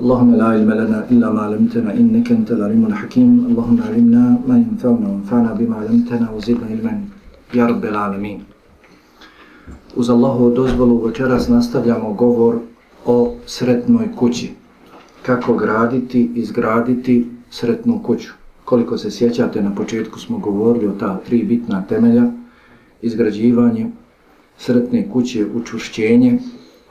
اللهم لا علم لنا إلا ما علمتنا إنك أنت العليم الحكيم اللهم علمنا ما ينفعنا وانفعنا بما علمتنا وزدنا علما يا رب العالمين Uz Allahu dozvolu večeras nastavljamo govor o sretnoj kući. Kako graditi, izgraditi sretnu kuću. Koliko se sjećate, na početku smo govorili o ta tri bitna temelja. Izgrađivanje sretne kuće, učušćenje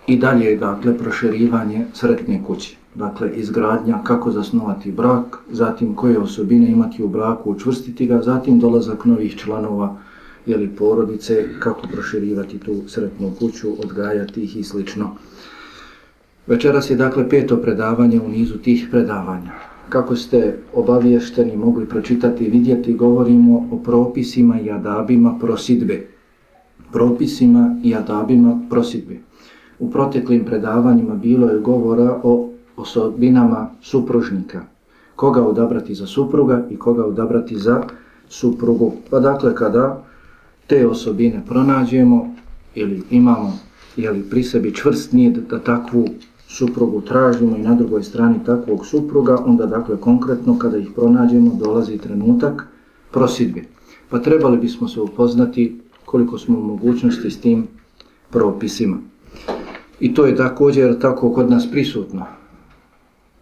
i dalje, dakle, proširivanje sretne kuće dakle izgradnja, kako zasnovati brak, zatim koje osobine imati u braku, učvrstiti ga, zatim dolazak novih članova ili porodice, kako proširivati tu sretnu kuću, odgajati ih i slično. Večeras je dakle peto predavanje u nizu tih predavanja. Kako ste obaviješteni mogli pročitati i vidjeti, govorimo o propisima i adabima prosidbe. Propisima i adabima prosidbe. U proteklim predavanjima bilo je govora o osobinama supružnika. Koga odabrati za supruga i koga odabrati za suprugu. Pa dakle, kada te osobine pronađemo ili imamo jeli, pri sebi čvrst nije da takvu suprugu tražimo i na drugoj strani takvog supruga, onda dakle konkretno kada ih pronađemo dolazi trenutak prosidbe. Pa trebali bismo se upoznati koliko smo u mogućnosti s tim propisima. I to je također tako kod nas prisutno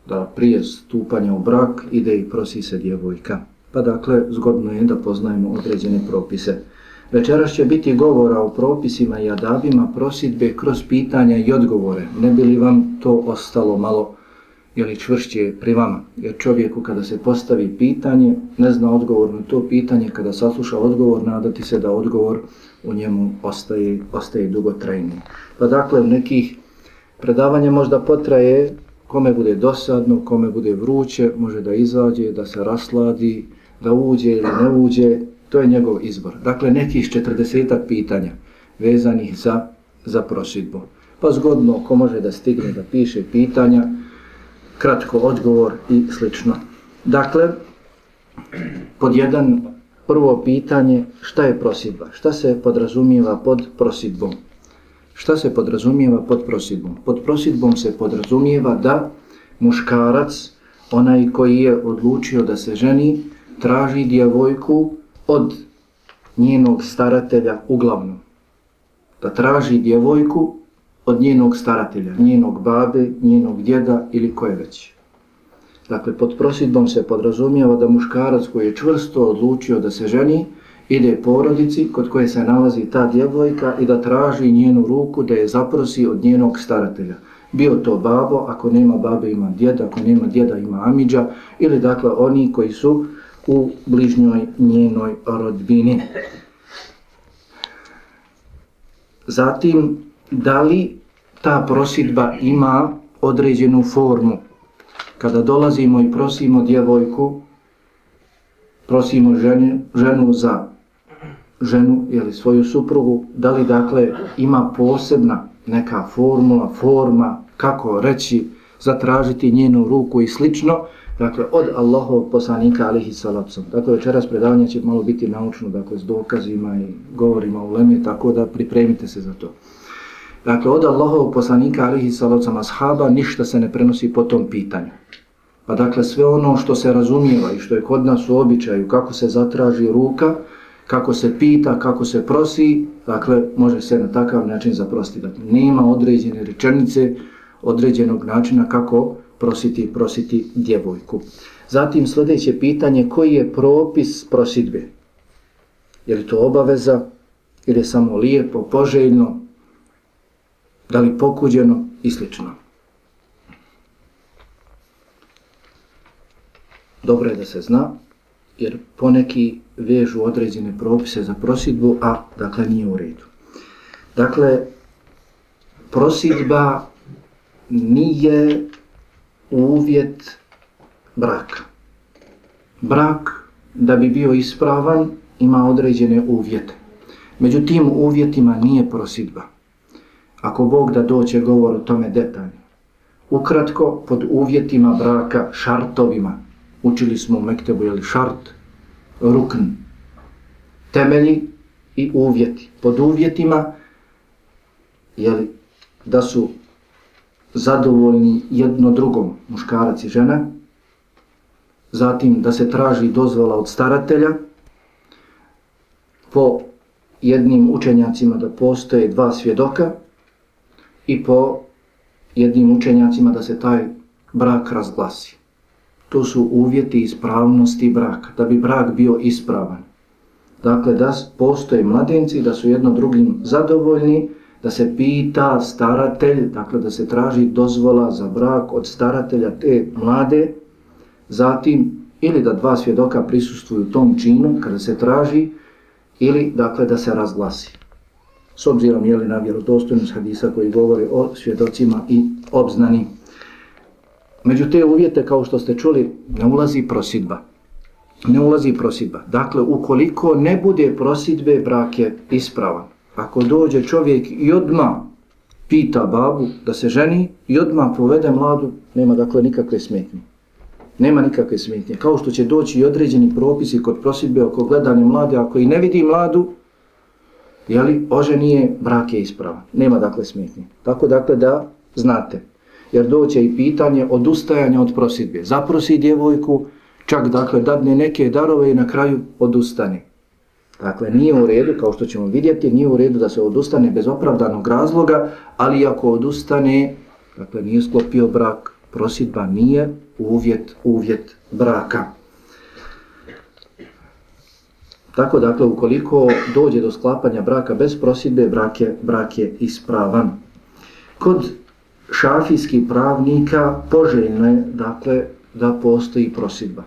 da prije stupanja u brak ide i prosi se djevojka. Pa dakle, zgodno je da poznajemo određene propise. Večeras će biti govora o propisima i adabima prosidbe kroz pitanja i odgovore. Ne bi li vam to ostalo malo ili čvršće pri vama? Jer čovjeku kada se postavi pitanje, ne zna odgovor na to pitanje, kada sasluša odgovor, nadati se da odgovor u njemu ostaje, ostaje dugotrajni. Pa dakle, u nekih predavanja možda potraje kome bude dosadno, kome bude vruće, može da izađe, da se rasladi, da uđe ili ne uđe, to je njegov izbor. Dakle, nekih 40 pitanja vezanih za, za prosidbu. Pa zgodno, ko može da stigne da piše pitanja, kratko odgovor i slično. Dakle, pod jedan prvo pitanje, šta je prosidba? Šta se podrazumijeva pod prosidbom? Šta se podrazumijeva pod prosidbom? Pod prosidbom se podrazumijeva da muškarac, onaj koji je odlučio da se ženi, traži djevojku od njenog staratelja uglavnom. Da traži djevojku od njenog staratelja, njenog babe, njenog djeda ili koje već. Dakle, pod prosidbom se podrazumijeva da muškarac koji je čvrsto odlučio da se ženi, ide porodici kod koje se nalazi ta djevojka i da traži njenu ruku da je zaprosi od njenog staratelja. Bio to babo, ako nema babe ima djeda, ako nema djeda ima amidža, ili dakle oni koji su u bližnjoj njenoj rodbini. Zatim, da li ta prosidba ima određenu formu? Kada dolazimo i prosimo djevojku, prosimo ženu, ženu za ženu ili svoju suprugu, da li dakle ima posebna neka formula, forma, kako reći, zatražiti njenu ruku i slično, dakle od Allahov poslanika alihi salacom. Dakle, večeras predavanje će malo biti naučno, dakle, s dokazima i govorima u leme, tako da pripremite se za to. Dakle, od Allahov poslanika alihi salacom ashaba ništa se ne prenosi po tom pitanju. Pa dakle, sve ono što se razumijeva i što je kod nas u običaju, kako se zatraži ruka, kako se pita, kako se prosi, dakle, može se na takav način zaprostiti. Dakle, nema određene rečenice, određenog načina kako prositi, prositi djevojku. Zatim sljedeće pitanje, koji je propis prosidbe? Je li to obaveza ili je samo lijepo, poželjno, da li pokuđeno i slično? Dobro je da se zna, jer poneki vežu određene propise za prosidbu, a dakle nije u redu. Dakle, prosidba nije uvjet braka. brak da bi bio ispravan ima određene uvjete. Međutim, uvjetima nije prosidba. Ako Bog da doće govor o tome detaljno. Ukratko, pod uvjetima braka, šartovima, učili smo u Mektebu, jeli šart, rukn, temelji i uvjeti. Pod uvjetima, jeli, da su zadovoljni jedno drugom, muškarac i žena, zatim da se traži dozvola od staratelja, po jednim učenjacima da postoje dva svjedoka i po jednim učenjacima da se taj brak razglasi. To su uvjeti ispravnosti braka, da bi brak bio ispravan. Dakle, da postoje mladenci, da su jedno drugim zadovoljni, da se pita staratelj, dakle da se traži dozvola za brak od staratelja te mlade, zatim ili da dva svjedoka prisustuju tom činu kada se traži, ili dakle da se razglasi. S obzirom je li na vjerodostojnost hadisa koji govori o svjedocima i obznani. Među te uvjete, kao što ste čuli, ne ulazi prosidba. Ne ulazi prosidba. Dakle, ukoliko ne bude prosidbe, brak je ispravan. Ako dođe čovjek i odma pita babu da se ženi i odma povede mladu, nema dakle nikakve smetnje. Nema nikakve smetnje. Kao što će doći i određeni propisi kod prosidbe oko gledanja mlade, ako i ne vidi mladu, jeli, oženije, brak je ispravan. Nema dakle smetnje. Tako dakle da znate. Jer doće i pitanje odustajanja od prosidbe. Zaprosi djevojku, čak dakle dadne neke darove i na kraju odustane. Dakle, nije u redu, kao što ćemo vidjeti, nije u redu da se odustane bez opravdanog razloga, ali ako odustane, dakle, nije sklopio brak, prosidba nije uvjet, uvjet braka. Tako dakle, ukoliko dođe do sklapanja braka bez prosidbe, brak je, brak je ispravan. Kod šafijskih pravnika poželjno je dakle, da postoji prosidba.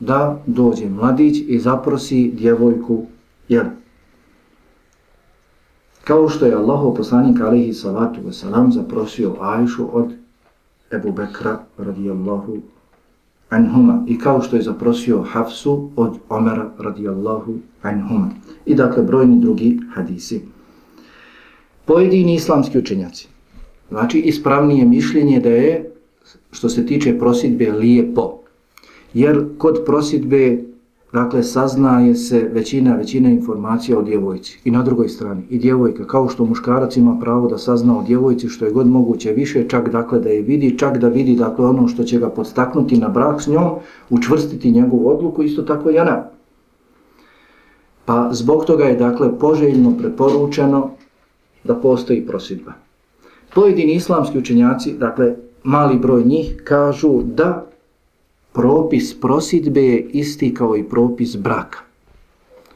Da dođe mladić i zaprosi djevojku jer kao što je Allahov poslanik alihi salatu wasalam zaprosio Ajšu od Ebu Bekra radijallahu anhuma i kao što je zaprosio Hafsu od Omera radijallahu anhuma i dakle brojni drugi hadisi. Pojedini islamski učenjaci, znači ispravnije mišljenje da je što se tiče prosidbe lijepo, jer kod prosidbe Dakle, saznaje se većina, većina informacija o djevojci. I na drugoj strani, i djevojka, kao što muškarac ima pravo da sazna o djevojci što je god moguće više, čak dakle da je vidi, čak da vidi dakle ono što će ga podstaknuti na brak s njom, učvrstiti njegovu odluku, isto tako i ona. Pa zbog toga je dakle poželjno preporučeno da postoji prosidba. Pojedini islamski učenjaci, dakle mali broj njih, kažu da propis prosidbe je isti kao i propis braka.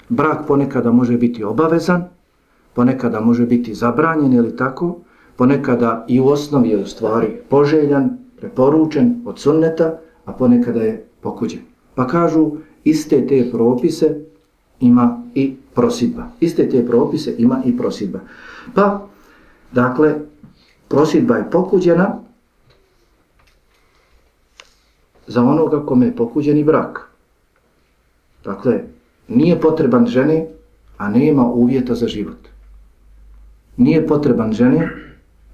Brak ponekada može biti obavezan, ponekada može biti zabranjen ili tako, ponekada i u osnovi je u stvari poželjan, preporučen od sunneta, a ponekada je pokuđen. Pa kažu, iste te propise ima i prosidba. Iste te propise ima i prosidba. Pa, dakle, prosidba je pokuđena, za onoga kome je pokuđeni brak. Dakle, nije potreban ženi, a nema uvjeta za život. Nije potreban ženi,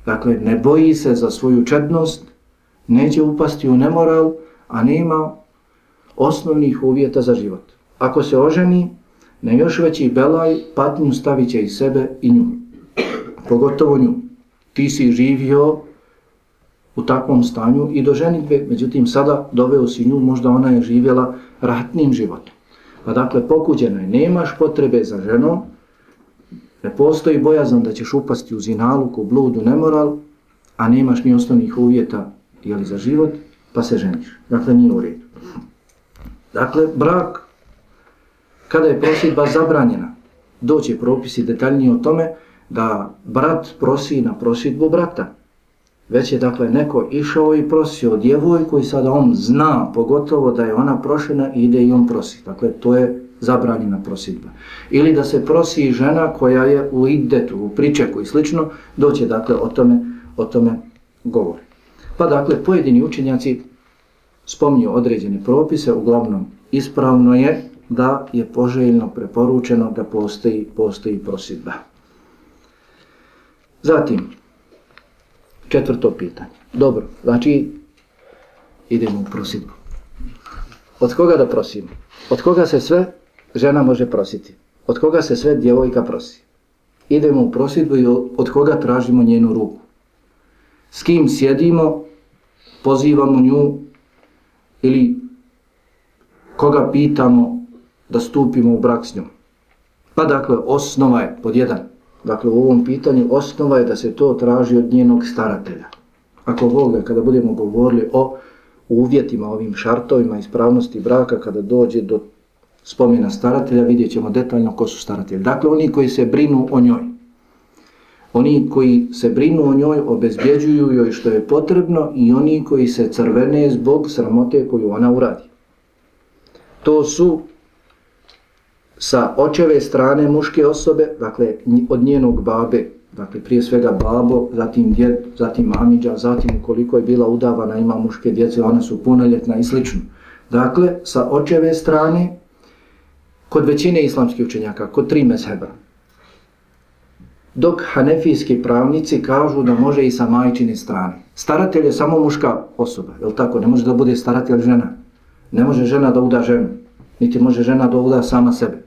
dakle, ne boji se za svoju čednost, neće upasti u nemoral, a nema osnovnih uvjeta za život. Ako se oženi, ne još veći belaj, patnju stavit će i sebe i nju. Pogotovo nju. Ti si živio u takvom stanju i do ženitve, međutim sada doveo si nju, možda ona je živjela ratnim životom. Pa dakle, pokuđeno je, nemaš potrebe za ženom, ne postoji bojazan da ćeš upasti u zinaluku, bludu, nemoral, a nemaš ni osnovnih uvjeta jeli, za život, pa se ženiš. Dakle, nije u redu. Dakle, brak, kada je prosidba zabranjena, doće propisi detaljnije o tome da brat prosi na prosidbu brata. Već je dakle neko išao i prosio djevojku i sada on zna pogotovo da je ona prošena i ide i on prosi. Dakle, to je zabranjena prosidba. Ili da se prosi žena koja je u idetu, u pričeku i slično, doće dakle o tome, o tome govori. Pa dakle, pojedini učenjaci spominju određene propise, uglavnom ispravno je da je poželjno preporučeno da postoji, postoji prosidba. Zatim, četvrto pitanje. Dobro, znači idemo u prosidbu. Od koga da prosimo? Od koga se sve žena može prositi? Od koga se sve djevojka prosi? Idemo u prosidbu i od koga tražimo njenu ruku? S kim sjedimo, pozivamo nju ili koga pitamo da stupimo u brak s njom? Pa dakle, osnova je, pod jedan, dakle u ovom pitanju, osnova je da se to traži od njenog staratelja. Ako Boga, kada budemo govorili o uvjetima, ovim šartovima ispravnosti braka, kada dođe do spomena staratelja, vidjet ćemo detaljno ko su staratelji. Dakle, oni koji se brinu o njoj. Oni koji se brinu o njoj, obezbjeđuju joj što je potrebno i oni koji se crvene zbog sramote koju ona uradi. To su sa očeve strane muške osobe, dakle od njenog babe, dakle prije svega babo, zatim djed, zatim mamiđa, zatim koliko je bila udavana, ima muške djece, one su punoljetna i slično. Dakle, sa očeve strane, kod većine islamskih učenjaka, kod tri mezheba, dok hanefijski pravnici kažu da može i sa majčine strane. Staratelj je samo muška osoba, je tako? Ne može da bude staratelj žena. Ne može žena da uda ženu, niti može žena da uda sama sebe.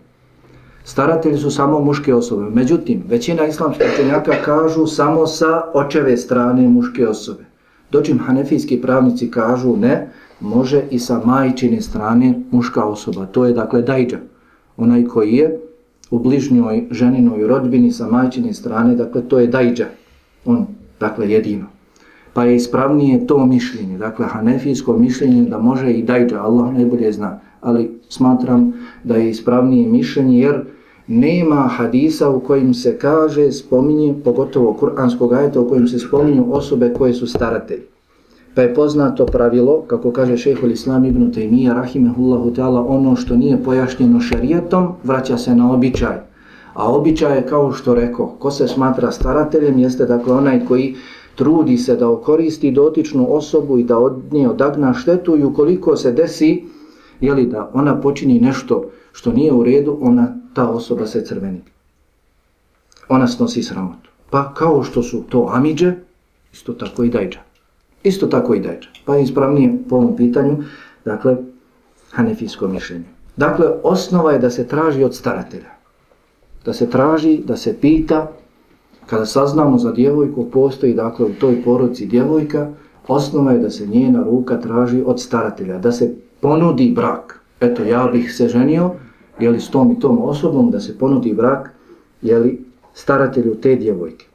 Staratelji su samo muške osobe. Međutim, većina islamskih učenjaka kažu samo sa očeve strane muške osobe. Dočim hanefijski pravnici kažu ne, može i sa majčine strane muška osoba. To je dakle dajđa. Onaj koji je u bližnjoj ženinoj rodbini sa majčine strane, dakle to je dajđa. On, dakle, jedino. Pa je ispravnije to mišljenje, dakle hanefijsko mišljenje da može i dajđa, Allah najbolje zna. Ali smatram da je ispravnije mišljenje jer nema hadisa u kojim se kaže, spominje, pogotovo kuranskog ajeta u kojim se spominju osobe koje su staratelji. Pa je poznato pravilo, kako kaže šehol islam ibn Taymiyyah, rahimehullahu ta'ala, ono što nije pojašnjeno šarijetom, vraća se na običaj. A običaj je kao što rekao, ko se smatra starateljem, jeste dakle onaj koji trudi se da okoristi dotičnu osobu i da od nje odagna štetu i ukoliko se desi, jeli da ona počini nešto što nije u redu, ona ta osoba se crveni. Ona snosi sramotu. Pa kao što su to amiđe, isto tako i dajđa. Isto tako i dajđa. Pa je ispravnije po ovom pitanju, dakle, hanefijsko mišljenje. Dakle, osnova je da se traži od staratelja. Da se traži, da se pita, kada saznamo za djevojku, postoji dakle u toj porodci djevojka, osnova je da se njena ruka traži od staratelja, da se ponudi brak. Eto, ja bih se ženio, jeli, s tom i tom osobom da se ponudi brak jeli, staratelju te djevojke.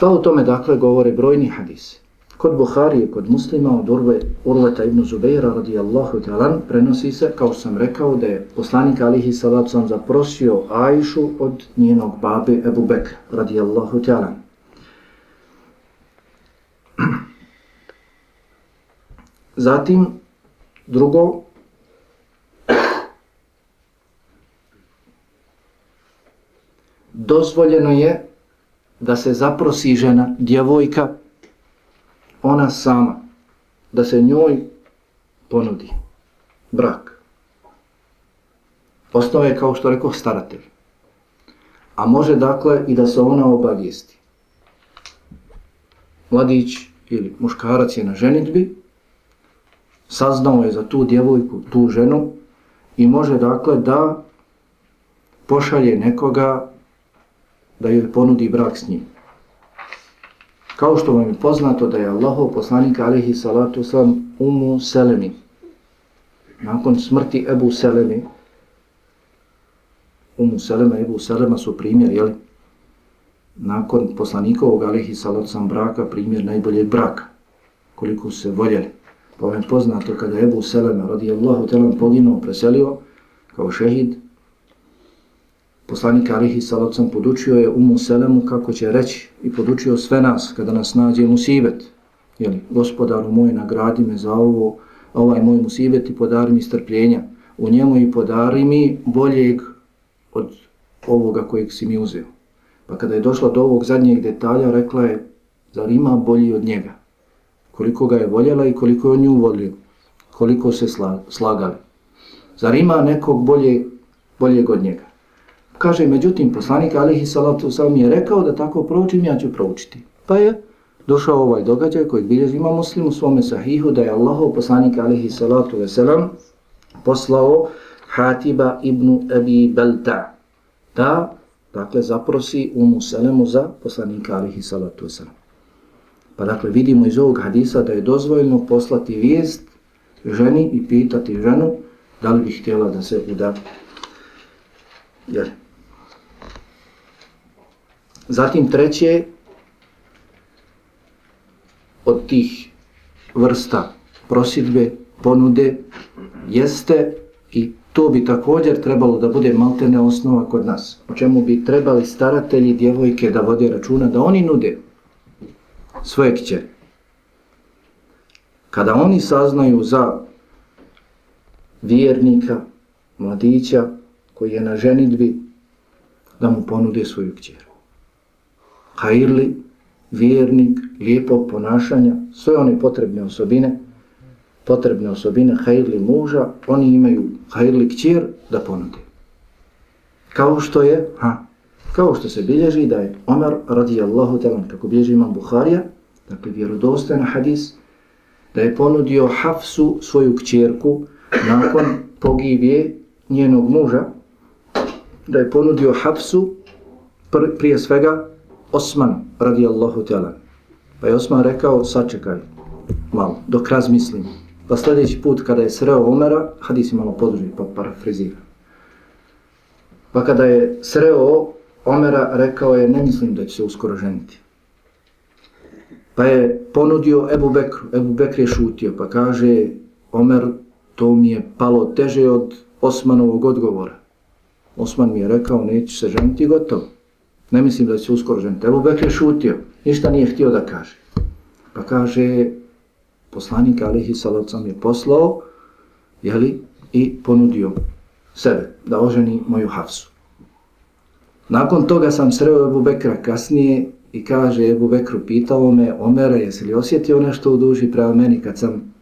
Pa o tome dakle govore brojni hadisi. Kod Buharije, kod muslima od Urve, Urveta ibn Zubeira radijallahu talan prenosi se, kao sam rekao, da je poslanik alihi salat sam zaprosio Ajšu od njenog babe Ebu Bekra radijallahu talan. Zatim, drugo, dozvoljeno je da se zaprosi žena, djevojka, ona sama, da se njoj ponudi brak. Osnova je kao što rekao staratelj. A može dakle i da se ona obavijesti. Mladić ili muškarac je na ženitbi, saznao je za tu djevojku, tu ženu i može dakle da pošalje nekoga da joj ponudi brak s njim. Kao što vam je poznato da je Allahov poslanik alihi salatu sam umu selemi. Nakon smrti Ebu Selemi, umu selema i Ebu Selema su primjer, jeli? Nakon poslanikovog alihi salatu sam braka, primjer najbolje braka, koliko se voljeli. Pa vam je poznato kada Ebu Selema radijallahu telan poginuo, preselio kao šehid, Poslanik Alihi Salocam podučio je Umu Selemu kako će reći i podučio sve nas kada nas nađe musibet. Jeli, gospodaru moj, nagradi me za ovo, ovaj moj musibet i podari mi strpljenja. U njemu i podari mi boljeg od ovoga kojeg si mi uzeo. Pa kada je došla do ovog zadnjeg detalja, rekla je, zar ima bolji od njega? koliko ga je voljela i koliko je on nju volio, koliko se slagali. Zar ima nekog bolje, boljeg od njega? Kaže, međutim, poslanik Alihi Salatu sam je rekao da tako proučim, ja ću proučiti. Pa je došao ovaj događaj koji bilježi ima muslim u svome sahihu da je Allahov poslanik Alihi Salatu Veselam poslao Hatiba ibn Abi Belta da, dakle, zaprosi Umu Selemu za poslanika Alihi Salatu Veselam. Pa dakle, vidimo iz ovog hadisa da je dozvoljno poslati vijest ženi i pitati ženu da li bi htjela da se uda. Jer. Zatim treće od tih vrsta prosidbe, ponude, jeste i to bi također trebalo da bude maltene osnova kod nas. O čemu bi trebali staratelji djevojke da vode računa, da oni nude svoje kće. Kada oni saznaju za vjernika, mladića, koji je na ženitbi, da mu ponude svoju kćeru hajirli, vjernik, lijepog ponašanja, sve one potrebne osobine, potrebne osobine hajirli muža, oni imaju hajirli kćer da ponude. Kao što je, ha, kao što se bilježi da je Omer radijallahu talan, kako bilježi imam Buharija, dakle vjerodostojan hadis, da je ponudio Hafsu svoju kćerku nakon pogibje njenog muža, da je ponudio Hafsu pr prije svega Osman radijallahu ta'ala. Pa je Osman rekao, sačekaj malo, dok razmislim. Pa sljedeći put kada je sreo Omera, hadis je malo poduži, pa parafrizira. Pa kada je sreo Omera, rekao je, ne mislim da će se uskoro ženiti. Pa je ponudio Ebu Bekru, Ebu Bekr je šutio, pa kaže, Omer, to mi je palo teže od Osmanovog odgovora. Osman mi je rekao, neće se ženiti, gotovo. Ne mislim da će uskoro ženiti. Ebu Bekr je šutio, ništa nije htio da kaže. Pa kaže, poslanik Alihi Salavcam je poslao, jeli, i ponudio sebe da oženi moju hafsu. Nakon toga sam sreo Ebu Bekra kasnije i kaže Ebu Bekru pitao me, Omere, jesi li osjetio nešto u duži prema meni kad sam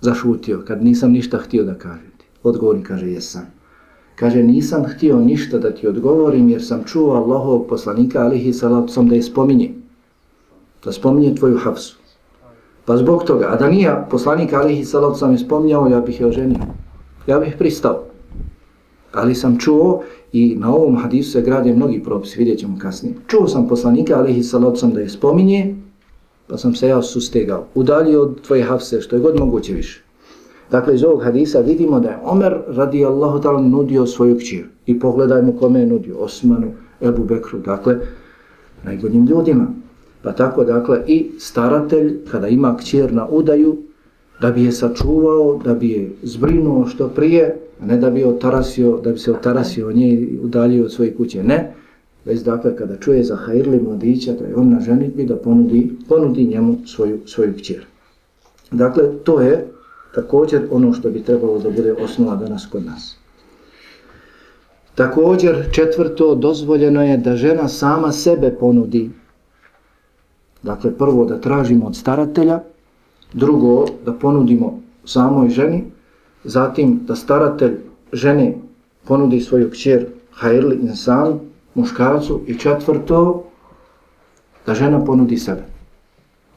zašutio, kad nisam ništa htio da kažem ti? Odgovorim, kaže, jesam. Kaže, nisam htio ništa da ti odgovorim jer sam čuo Allahov poslanika alihi salacom da je spominje. Da spominje tvoju hafsu. Pa zbog toga, a da nije poslanik alihi salacom je spominjao, ja bih je oženio. Ja bih pristao. Ali sam čuo i na ovom hadisu se grade mnogi propisi, vidjet ćemo kasnije. Čuo sam poslanika alihi salacom da je spominje, pa sam se ja sustegao. Udalio od tvoje hafse, što je god moguće više. Dakle, iz ovog hadisa vidimo da je Omer radijallahu ta'ala nudio svoju kćir. I pogledajmo kome je nudio. Osmanu, Ebu Bekru, dakle, najboljim ljudima. Pa tako, dakle, i staratelj, kada ima kćir na udaju, da bi je sačuvao, da bi je zbrinuo što prije, a ne da bi, otarasio, da bi se otarasio nje i udaljio od svoje kuće. Ne, već dakle, kada čuje za hajrli mladića, da je on na ženitbi, da ponudi, ponudi njemu svoju, svoju kćir. Dakle, to je također ono što bi trebalo da bude osnova danas kod nas. Također, četvrto, dozvoljeno je da žena sama sebe ponudi. Dakle, prvo da tražimo od staratelja, drugo da ponudimo samoj ženi, zatim da staratelj žene ponudi svoju kćer hajrli insan, muškarcu i četvrto, da žena ponudi sebe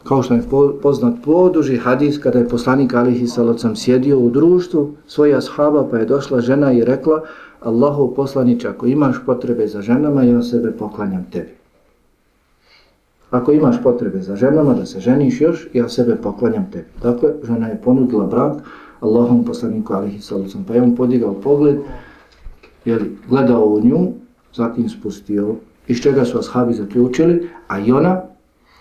kao što je poznat poduži hadis kada je poslanik alihi salacom sjedio u društvu svoja ashaba pa je došla žena i rekla Allahu poslanić ako imaš potrebe za ženama ja sebe poklanjam tebi. Ako imaš potrebe za ženama da se ženiš još ja sebe poklanjam tebi. Dakle žena je ponudila brak Allahom poslaniku alihi salacom pa je on podigao pogled jeli, gledao u nju zatim spustio iz čega su ashabi zaključili a i ona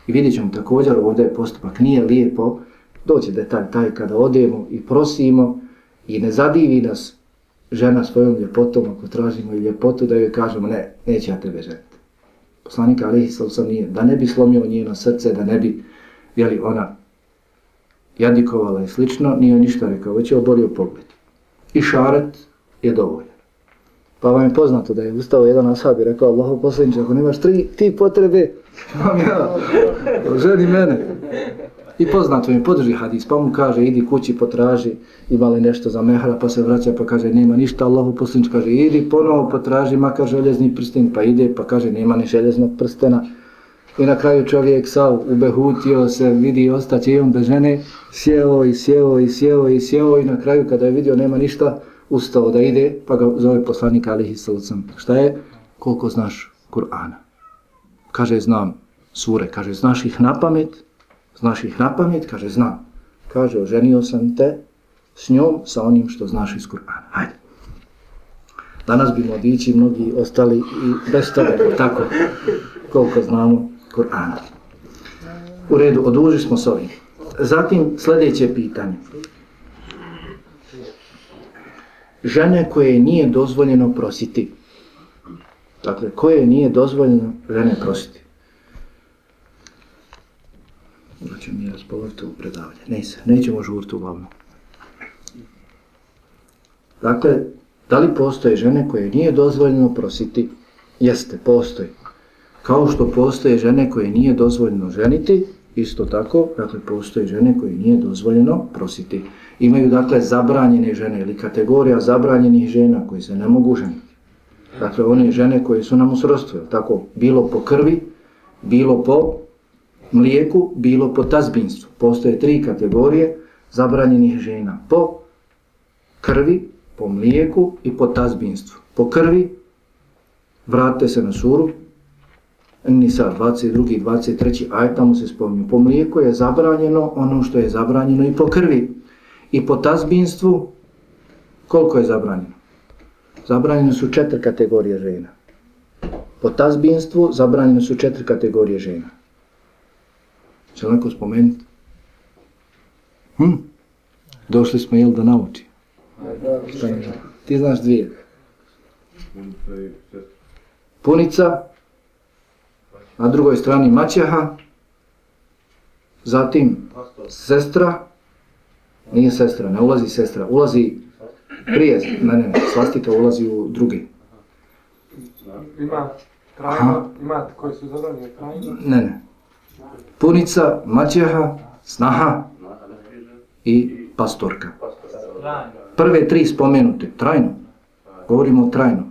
I vidjet ćemo također, ovdje je postupak, nije lijepo, doće detalj taj kada odemo i prosimo i ne zadivi nas žena svojom ljepotom, ako tražimo i ljepotu, da joj kažemo, ne, neće ja tebe ženiti. Poslanika Alihi sam nije, da ne bi slomio njeno srce, da ne bi, jeli ona jadikovala i slično, nije ništa rekao, već je oborio pogled. I šaret je dovoljan. Pa vam je poznato da je ustao jedan ashab i rekao, Allaho poslaniče, ako nemaš tri, ti potrebe, Imam ja, ženi mene. I poznato mi podrži hadis, pa mu kaže, idi kući, potraži, ima li nešto za mehra, pa se vraća, pa kaže, nema ništa, Allahu poslanič kaže, idi ponovo potraži, makar željezni prsten, pa ide, pa kaže, nema ni željeznog prstena. I na kraju čovjek sav ubehutio se, vidi, ostaće on bez žene, sjeo i sjeo i sjeo i sjeo i na kraju kada je vidio nema ništa, ustao da ide, pa ga zove poslanik Alihi Salcam. Šta je? Koliko znaš Kur'ana? Kaže, znam sure, kaže, znaš ih na pamet? Znaš ih na pamet? Kaže, znam. Kaže, oženio sam te s njom, sa onim što znaš iz Kur'ana. Hajde. Danas bi mladići mnogi ostali i bez toga, tako, koliko znamo Kur'ana. U redu, oduži smo s ovim. Zatim, sljedeće pitanje. Žene koje nije dozvoljeno prositi. Dakle, koje nije dozvoljeno žene prositi. Znači mi razpovrti u predavanje. Ne se, nećemo žurti uglavnom. Dakle, da li postoje žene koje nije dozvoljeno prositi? Jeste, postoji. Kao što postoje žene koje nije dozvoljeno ženiti, isto tako, dakle, postoje žene koje nije dozvoljeno prositi. Imaju, dakle, zabranjene žene ili kategorija zabranjenih žena koji se ne mogu ženiti. Dakle, one žene koje su nam u srodstvu, tako, bilo po krvi, bilo po mlijeku, bilo po tazbinstvu. Postoje tri kategorije zabranjenih žena. Po krvi, po mlijeku i po tazbinstvu. Po krvi, vratite se na suru, Nisa 22. 23. aj tamo se spominju. Po mlijeku je zabranjeno ono što je zabranjeno i po krvi. I po tazbinstvu, koliko je zabranjeno? Zabranjene su četiri kategorije žena. Po tazbinstvu zabranjeno su četiri kategorije žena. Će li neko spomenuti? Hm? Došli smo jel da nauči? Ti znaš dvije. Punica, na drugoj strani maćeha, zatim sestra, nije sestra, ne ulazi sestra, ulazi prije, ne, ne, svastika ulazi u drugi. Ima trajno, ima koji su zabrani trajno? Ne, ne. Punica, maćeha, snaha i pastorka. Prve tri spomenute, trajno. Govorimo o trajno.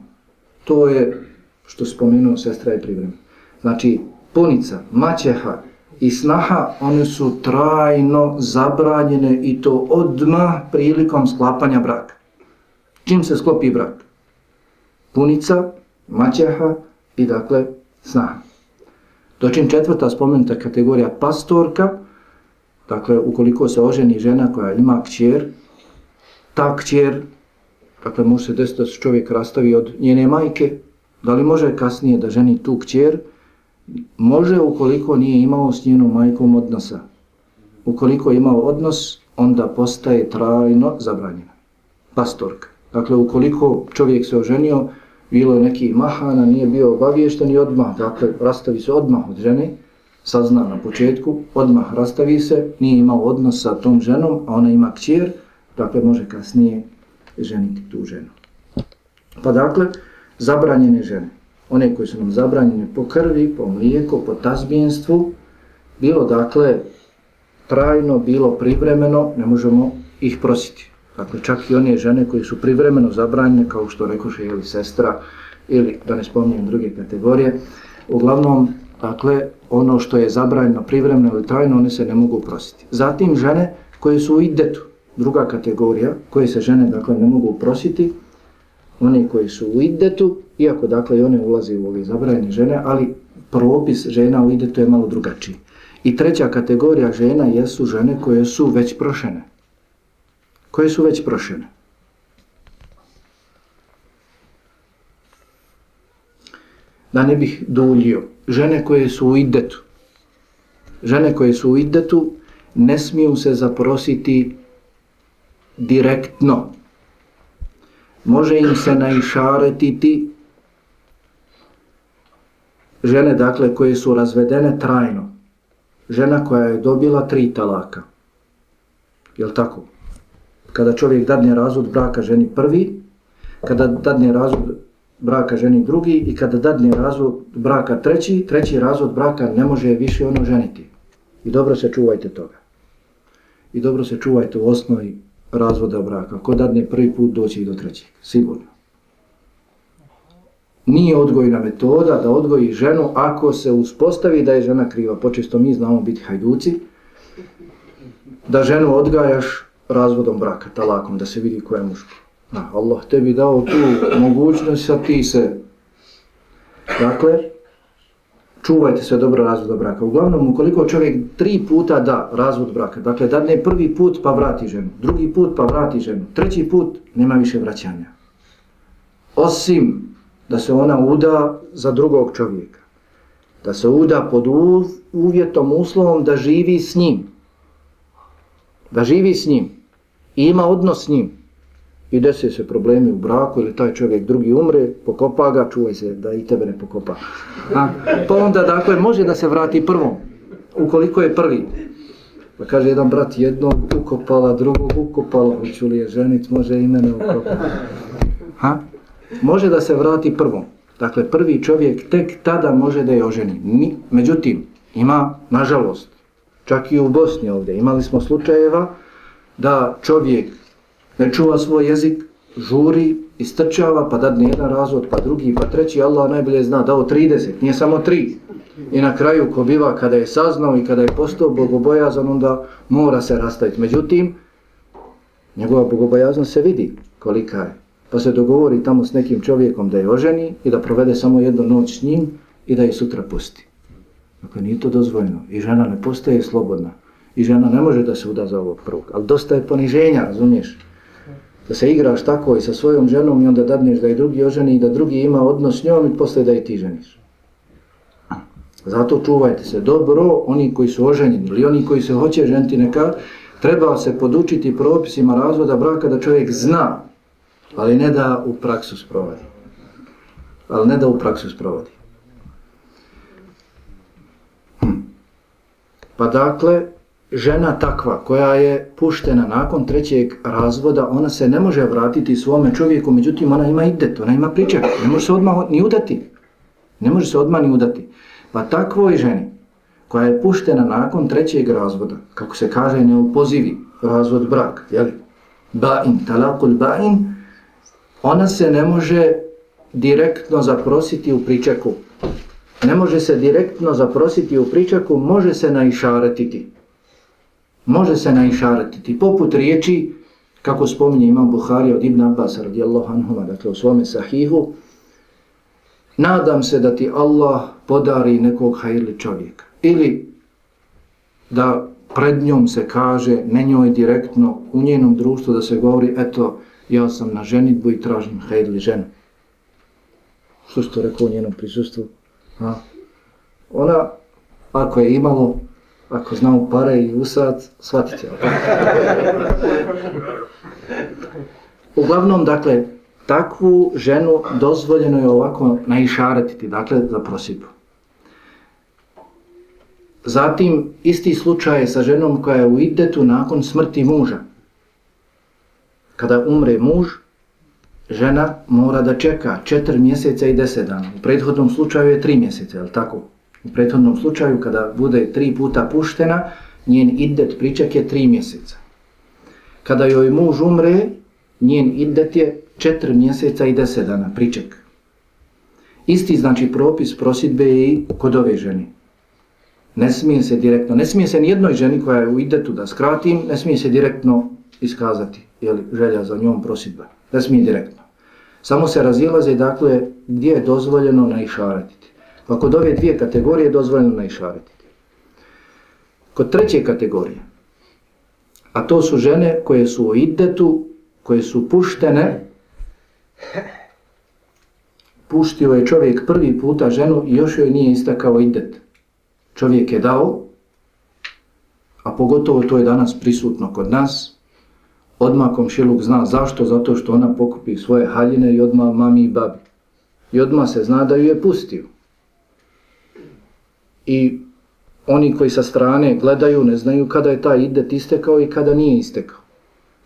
To je što spomenuo sestra i privremena. Znači, punica, maćeha i snaha, one su trajno zabranjene i to odma prilikom sklapanja braka. Čim se sklopi brak? Punica, maćeha i dakle snaha. Dočim četvrta spomenuta kategorija pastorka, dakle ukoliko se oženi žena koja ima kćer, ta kćer, dakle može se desiti da se čovjek rastavi od njene majke, da li može kasnije da ženi tu kćer, može ukoliko nije imao s njenom majkom odnosa. Ukoliko je imao odnos, onda postaje trajno zabranjena. Pastorka. Dakle, ukoliko čovjek se oženio, bilo je neki mahana, nije bio obaviješten i odmah, dakle, rastavi se odmah od žene, sazna na početku, odmah rastavi se, nije imao odnos sa tom ženom, a ona ima kćer, dakle, može kasnije ženiti tu ženu. Pa dakle, zabranjene žene one koje su nam zabranjene po krvi, po mlijeku, po tazbijenstvu, bilo dakle trajno, bilo privremeno, ne možemo ih prositi. Dakle, čak i one žene koje su privremeno zabranjene, kao što rekoše ili sestra, ili da ne spominjem druge kategorije, uglavnom, dakle, ono što je zabranjeno privremeno ili trajno, one se ne mogu prositi. Zatim žene koje su u idetu, druga kategorija, koje se žene, dakle, ne mogu prositi, one koje su u idetu, iako dakle i one ulaze u ove zabranjene žene, ali propis žena u idetu je malo drugačiji. I treća kategorija žena jesu žene koje su već prošene. Koje su već prošene. Da ne bih duljio. Žene koje su u idetu. Žene koje su u idetu ne smiju se zaprositi direktno može im se naišaretiti žene, dakle, koje su razvedene trajno. Žena koja je dobila tri talaka. Je tako? Kada čovjek dadne razvod braka ženi prvi, kada dadne razvod braka ženi drugi i kada dadne razvod braka treći, treći razvod braka ne može više ono ženiti. I dobro se čuvajte toga. i dobro se čuvajte u osnovi razvoda braka. Ko dadne prvi put doći i do trećeg, sigurno. Nije odgojna metoda da odgoji ženu ako se uspostavi da je žena kriva. Počesto mi znamo biti hajduci, da ženu odgajaš razvodom braka, talakom, da se vidi ko je muško. Na, Allah tebi dao tu mogućnost, a ti se... Dakle, čuvajte se dobro razvoda braka. Uglavnom, ukoliko čovjek tri puta da razvod braka, dakle, dadne prvi put pa vrati ženu, drugi put pa vrati ženu, treći put nema više vraćanja. Osim da se ona uda za drugog čovjeka. Da se uda pod uvjetom, uslovom da živi s njim. Da živi s njim. I ima odnos s njim i desi se problemi u braku ili taj čovjek drugi umre, pokopa ga, čuvaj se da i tebe ne pokopa. A, pa onda, dakle, može da se vrati prvom, ukoliko je prvi. Pa kaže jedan brat jednog ukopala, drugog ukopala, hoću li je ženit, može i mene ukopala. Ha? Može da se vrati prvom. Dakle, prvi čovjek tek tada može da je oženi. Ni, međutim, ima, nažalost, čak i u Bosni ovdje, imali smo slučajeva da čovjek ne čuva svoj jezik, žuri, istrčava, pa dadne jedan razvod, pa drugi, pa treći, Allah najbolje zna, dao 30, nije samo tri. I na kraju, ko biva, kada je saznao i kada je postao bogobojazan, onda mora se rastaviti. Međutim, njegova bogobojaznost se vidi kolika je. Pa se dogovori tamo s nekim čovjekom da je oženi i da provede samo jednu noć s njim i da je sutra pusti. Dakle, nije to dozvoljeno. I žena ne postaje slobodna. I žena ne može da se uda za ovog prvog. Ali dosta je poniženja, razumiješ? da se igraš tako i sa svojom ženom i onda dadneš da je drugi oženi i da drugi ima odnos s njom i posle da i ti ženiš. Zato čuvajte se dobro, oni koji su oženjeni ili oni koji se hoće ženiti neka, treba se podučiti propisima razvoda braka da čovjek zna, ali ne da u praksu sprovodi. Ali ne da u praksu sprovodi. Hm. Pa dakle, žena takva koja je puštena nakon trećeg razvoda, ona se ne može vratiti svome čovjeku, međutim ona ima idet, ona ima pričak, ne može se odmah ni udati. Ne može se odmah ni udati. Pa takvoj ženi koja je puštena nakon trećeg razvoda, kako se kaže ne upozivi razvod brak, jeli? Ba'in, talakul ba'in, ona se ne može direktno zaprositi u pričaku. Ne može se direktno zaprositi u pričaku, može se naišaretiti može se naišaratiti poput riječi kako spominje imam Buhari od Ibn Abbas radijallahu anhuma, dakle u svome sahihu, nadam se da ti Allah podari nekog hajrli čovjeka. Ili da pred njom se kaže, ne njoj direktno, u njenom društvu da se govori, eto, ja sam na ženitbu i tražim hajrli ženu. Što što rekao u njenom prisustvu? Ha? Ona, ako je imalo ako znamo pare i usad, shvatit će. Uglavnom, dakle, takvu ženu dozvoljeno je ovako naišaretiti, dakle, za prosipu. Zatim, isti slučaj je sa ženom koja je u idetu nakon smrti muža. Kada umre muž, žena mora da čeka 4 mjeseca i 10 dana. U prethodnom slučaju je 3 mjeseca, je li tako? U prethodnom slučaju, kada bude tri puta puštena, njen idet pričak je tri mjeseca. Kada joj muž umre, njen idet je četiri mjeseca i deset dana pričak. Isti znači propis prosidbe i kod ove ženi. Ne smije se direktno, ne smije se nijednoj ženi koja je u idetu da skratim, ne smije se direktno iskazati jeli, želja za njom prosidba. Ne smije direktno. Samo se razilaze, dakle, gdje je dozvoljeno na išarati. Pa kod ove dvije kategorije dozvoljeno na išaretiti. Kod treće kategorije, a to su žene koje su u idetu, koje su puštene, puštio je čovjek prvi puta ženu i još joj nije istakao idet. Čovjek je dao, a pogotovo to je danas prisutno kod nas, odmah komšiluk zna zašto, zato što ona pokupi svoje haljine i odmah mami i babi. I odmah se zna da ju je pustio i oni koji sa strane gledaju ne znaju kada je taj idet istekao i kada nije istekao.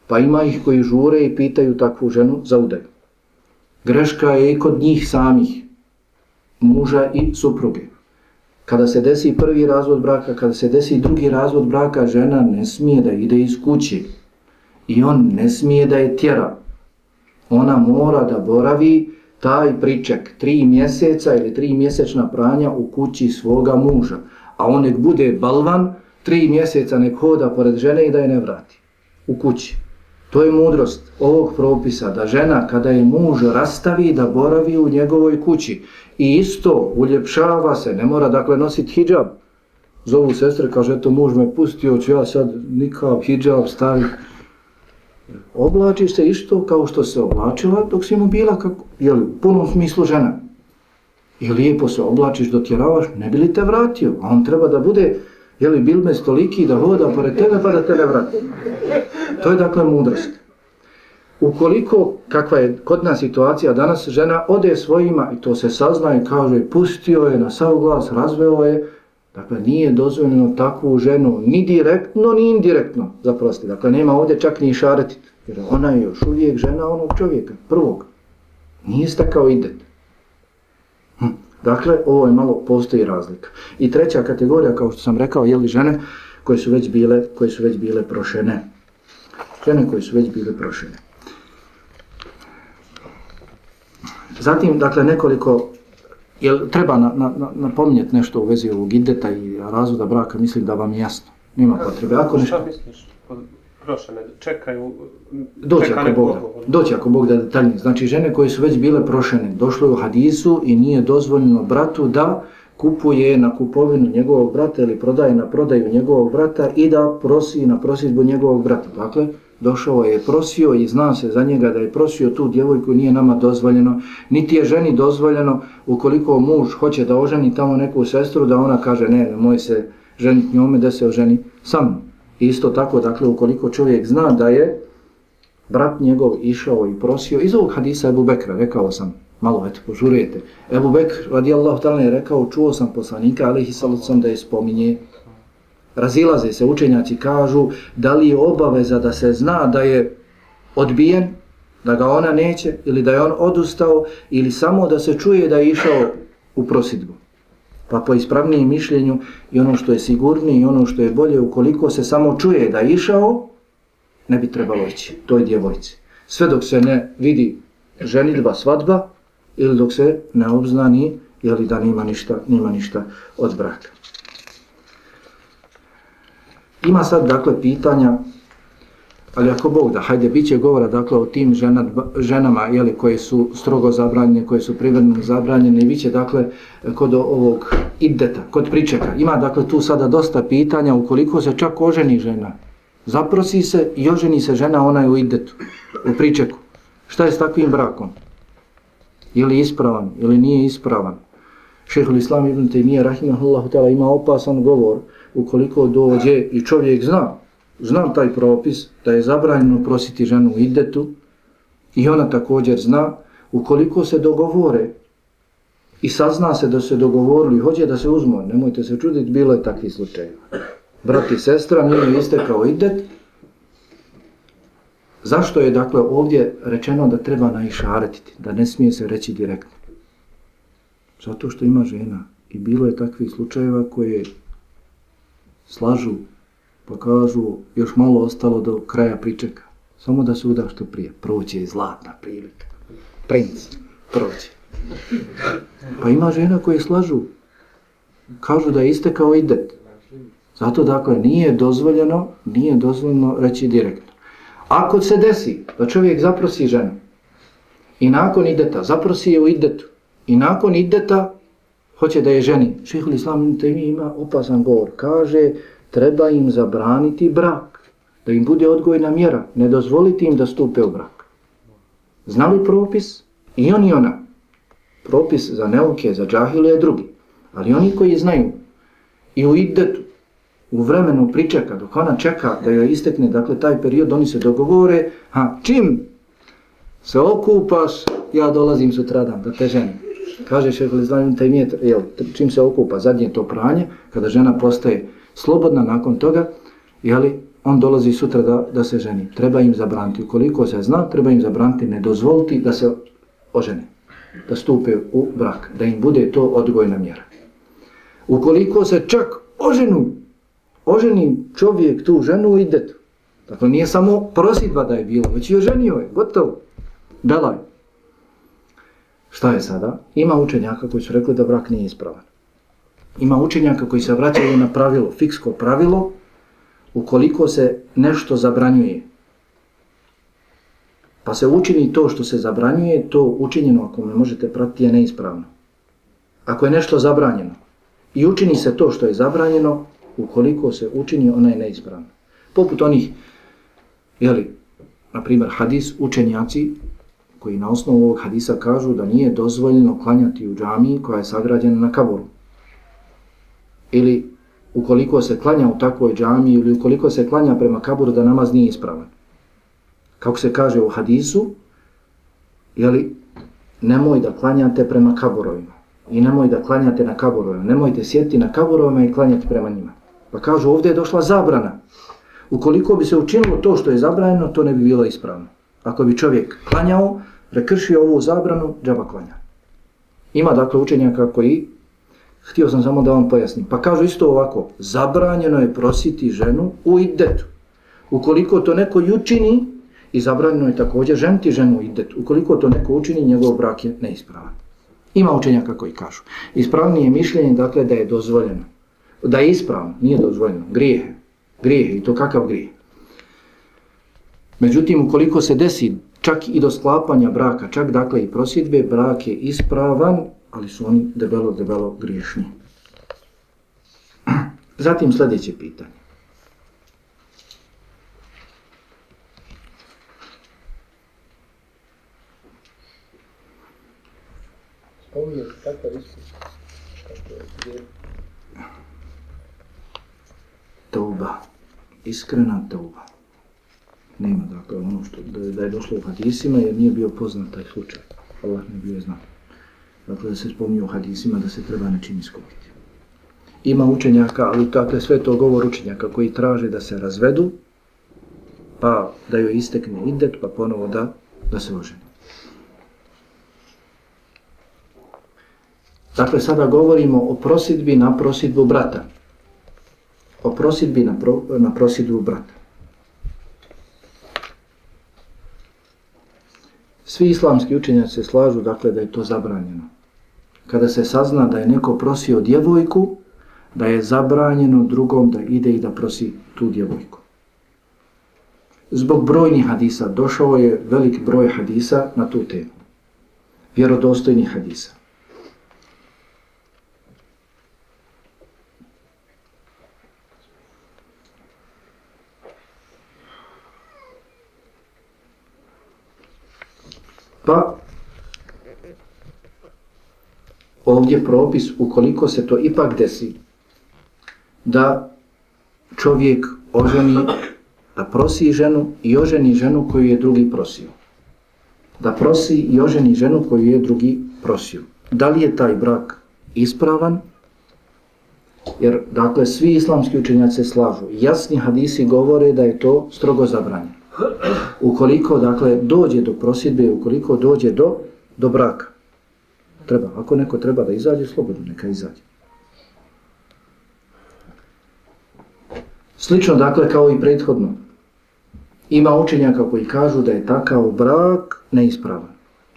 Pa ima ih koji žure i pitaju takvu ženu za udaju. Greška je i kod njih samih, muža i supruge. Kada se desi prvi razvod braka, kada se desi drugi razvod braka, žena ne smije da ide iz kući. I on ne smije da je tjera. Ona mora da boravi taj priček, tri mjeseca ili tri mjesečna pranja u kući svoga muža. A on nek bude balvan, tri mjeseca nek hoda pored žene i da je ne vrati u kući. To je mudrost ovog propisa, da žena kada je muž rastavi, da boravi u njegovoj kući. I isto uljepšava se, ne mora dakle nositi hijab. Zovu sestre, kaže, eto muž me pustio, ću ja sad nikav hijab staviti oblači se isto kao što se oblačila dok si mu bila kako, jel, u punom smislu žena. I lijepo se oblačiš, dotjeravaš, ne bi li te vratio? A on treba da bude, jel, bil me stoliki da hoda pored tebe pa da te ne vrati. To je dakle mudrost. Ukoliko, kakva je kod nas situacija, danas žena ode svojima i to se sazna i kaže, pustio je na sav glas, razveo je, dakle nije dozvoljeno takvu ženu ni direktno, ni indirektno zaprosti. Dakle, nema ovdje čak ni šarati. jer ona je još uvijek žena onog čovjeka, prvog. Nije stakao idet. Hm. Dakle, ovo je malo, postoji razlika. I treća kategorija, kao što sam rekao, je li žene koje su već bile, koje su već bile prošene žene koje su već bile prošene. Zatim, dakle, nekoliko, jel treba na, na, na, napominjati nešto u vezi ovog ideta i razvoda braka, mislim da vam je jasno. Nima potrebe. Ako nešto... Šta misliš? Prošene, čekaju... Doći ako Bog da, doći ako Bog da detaljnije. Znači, žene koje su već bile prošene, došlo je u hadisu i nije dozvoljeno bratu da kupuje na kupovinu njegovog brata ili prodaje na prodaju njegovog brata i da prosi na prosjedbu njegovog brata. Dakle, došao je prosio i zna se za njega da je prosio tu djevojku nije nama dozvoljeno, niti je ženi dozvoljeno ukoliko muž hoće da oženi tamo neku sestru da ona kaže ne, ne moj se ženiti njome da se oženi sam. Isto tako, dakle, ukoliko čovjek zna da je brat njegov išao i prosio, iz ovog hadisa Ebu Bekra, rekao sam, malo eto, požurujete, Ebu Bekr, radijallahu ta'ala, je rekao, čuo sam poslanika, ali ih da je spominje razilaze se učenjaci kažu da li je obaveza da se zna da je odbijen, da ga ona neće ili da je on odustao ili samo da se čuje da je išao u prosidbu. Pa po ispravnijem mišljenju i ono što je sigurnije i ono što je bolje ukoliko se samo čuje da je išao, ne bi trebalo ići toj djevojci. Sve dok se ne vidi ženitba, svadba ili dok se ne obznani ili da nima ništa, nima ništa od braka. Ima sad, dakle, pitanja, ali ako Bog da, hajde, bit će govora, dakle, o tim žena, ženama, jeli, koje su strogo zabranjene, koje su privredno zabranjene, i bit će, dakle, kod ovog ideta, kod pričeka. Ima, dakle, tu sada dosta pitanja, ukoliko se čak oženi žena, zaprosi se i oženi se žena, ona je u idetu, u pričeku. Šta je s takvim brakom? Ili ispravan, ili nije ispravan? Šehul Islam ibn Taymiyyah, rahimahullahu ta'ala, ima opasan govor, ukoliko dođe i čovjek zna, zna taj propis da je zabranjeno prositi ženu u idetu i ona također zna, ukoliko se dogovore i sazna se da se dogovorili, hoće da se uzmo, nemojte se čuditi, bilo je takvi slučaj. Brat i sestra nije istekao idet, Zašto je dakle ovdje rečeno da treba naišaretiti, da ne smije se reći direktno? Zato što ima žena i bilo je takvih slučajeva koje slažu, pa kažu još malo ostalo do kraja pričeka. Samo da se uda što prije. Proće je zlatna prilika. Princ, proće. Pa ima žena koje slažu, kažu da je istekao idet. Zato dakle nije dozvoljeno, nije dozvoljeno reći direktno. Ako se desi da čovjek zaprosi ženu i nakon ideta, zaprosi je u idetu i nakon ideta hoće da je ženi. Šehul Islam ima opasan govor. Kaže, treba im zabraniti brak. Da im bude odgojna mjera. Ne dozvoliti im da stupe u brak. Znali propis? I on i ona. Propis za neuke, za džahile je drugi. Ali oni koji znaju i u idetu, u vremenu pričeka, dok ona čeka da joj istekne, dakle, taj period, oni se dogovore, ha, čim se okupaš, ja dolazim sutradan da te ženim. Kaže šeho li znam, taj nije, jel, čim se okupa zadnje to pranje, kada žena postaje slobodna nakon toga, jeli, on dolazi sutra da, da se ženi. Treba im zabraniti, ukoliko se zna, treba im zabraniti, ne dozvoliti da se ožene, da stupe u brak, da im bude to odgojna mjera. Ukoliko se čak oženu, oženi čovjek tu ženu i detu. Dakle, nije samo prosidba da je bilo, već i oženio je, gotovo. Belaj. Šta je sada? Ima učenjaka koji su rekli da brak nije ispravan. Ima učenjaka koji se vraćaju na pravilo, fiksko pravilo, ukoliko se nešto zabranjuje, pa se učini to što se zabranjuje, to učinjeno, ako me možete pratiti, je neispravno. Ako je nešto zabranjeno i učini se to što je zabranjeno, ukoliko se učini, ona je neispravna. Poput onih, jeli, na primjer, hadis, učenjaci, koji na osnovu ovog hadisa kažu da nije dozvoljeno klanjati u džamiji koja je sagrađena na kaboru. Ili ukoliko se klanja u takvoj džamiji ili ukoliko se klanja prema kaburu da namaz nije ispravan. Kako se kaže u hadisu, jeli, nemoj da klanjate prema kaburovima I nemoj da klanjate na kaburovima, Nemojte sjeti na kaburovima i klanjati prema njima. Pa kažu ovdje je došla zabrana. Ukoliko bi se učinilo to što je zabranjeno, to ne bi bilo ispravno. Ako bi čovjek klanjao, prekršio ovu zabranu, džaba klanja. Ima dakle učenjaka koji, htio sam samo da vam pojasnim, pa kažu isto ovako, zabranjeno je prositi ženu u idetu. Ukoliko to neko učini, i zabranjeno je također ženiti ženu u idetu. Ukoliko to neko učini, njegov brak je neispravan. Ima učenjaka koji kažu. Ispravnije mišljenje, dakle, da je dozvoljeno. Da je ispravno, nije dozvoljeno. Grijehe. Grijehe. I to kakav grijeh? Međutim, ukoliko se desi čak i do sklapanja braka, čak dakle i prosjedbe, brak je ispravan, ali su oni debelo, debelo griješni. Zatim sljedeće pitanje. Spominje takav isti. Tauba. Iskrena tauba nema dakle ono što da, da je došlo u hadisima jer nije bio poznat taj slučaj. Allah ne bio je znao. Dakle da se spominje u hadisima da se treba nečim iskupiti. Ima učenjaka, ali dakle sve to govor učenjaka koji traže da se razvedu, pa da joj istekne idet, pa ponovo da, da se oženi. Dakle, sada govorimo o prosidbi na prosidbu brata. O prosidbi na, pro, na prosidbu brata. Svi islamski učenjaci se slažu dakle da je to zabranjeno. Kada se sazna da je neko prosio djevojku, da je zabranjeno drugom da ide i da prosi tu djevojku. Zbog brojnih hadisa došao je velik broj hadisa na tu temu. Vjerodostojnih hadisa. Pa ovdje propis, ukoliko se to ipak desi, da čovjek oženi, da prosi ženu i oženi ženu koju je drugi prosio. Da prosi i oženi ženu koju je drugi prosio. Da li je taj brak ispravan? Jer, dakle, svi islamski učenjaci se slažu. Jasni hadisi govore da je to strogo zabranjeno ukoliko dakle dođe do prosjedbe, ukoliko dođe do do braka. Treba, ako neko treba da izađe, slobodno neka izađe. Slično dakle kao i prethodno. Ima učenjaka koji kažu da je takav brak neispravan.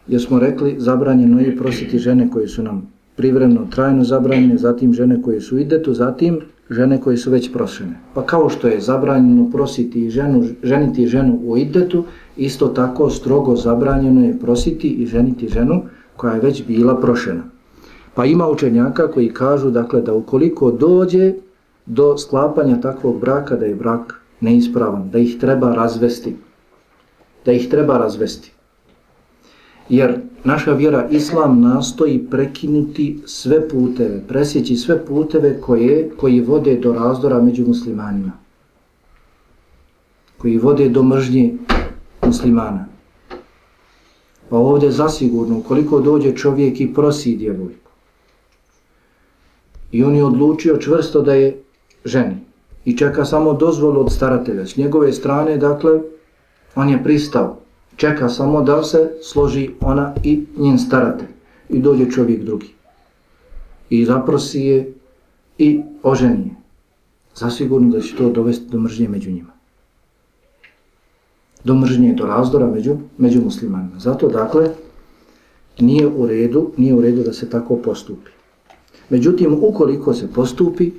Jer smo rekli, zabranjeno je prositi žene koje su nam privremeno, trajno zabranjene, zatim žene koje su idetu, zatim žene koje su već prošene. Pa kao što je zabranjeno prositi ženu, ženiti ženu u idetu, isto tako strogo zabranjeno je prositi i ženiti ženu koja je već bila prošena. Pa ima učenjaka koji kažu dakle da ukoliko dođe do sklapanja takvog braka da je brak neispravan, da ih treba razvesti. Da ih treba razvesti. Jer naša vjera islam nastoji prekinuti sve puteve, presjeći sve puteve koje koji vode do razdora među muslimanima. Koji vode do mržnje muslimana. Pa ovdje zasigurno, koliko dođe čovjek i prosi djevojku. I on je odlučio čvrsto da je ženi. I čeka samo dozvolu od staratelja. S njegove strane, dakle, on je pristao čeka samo da se složi ona i njen staratelj i dođe čovjek drugi. I zaprosi je i oženi je, zasigurno da će to dovesti do mržnje među njima. Do mržnje, do razdora među, među muslimanima. Zato, dakle, nije u redu, nije u redu da se tako postupi. Međutim, ukoliko se postupi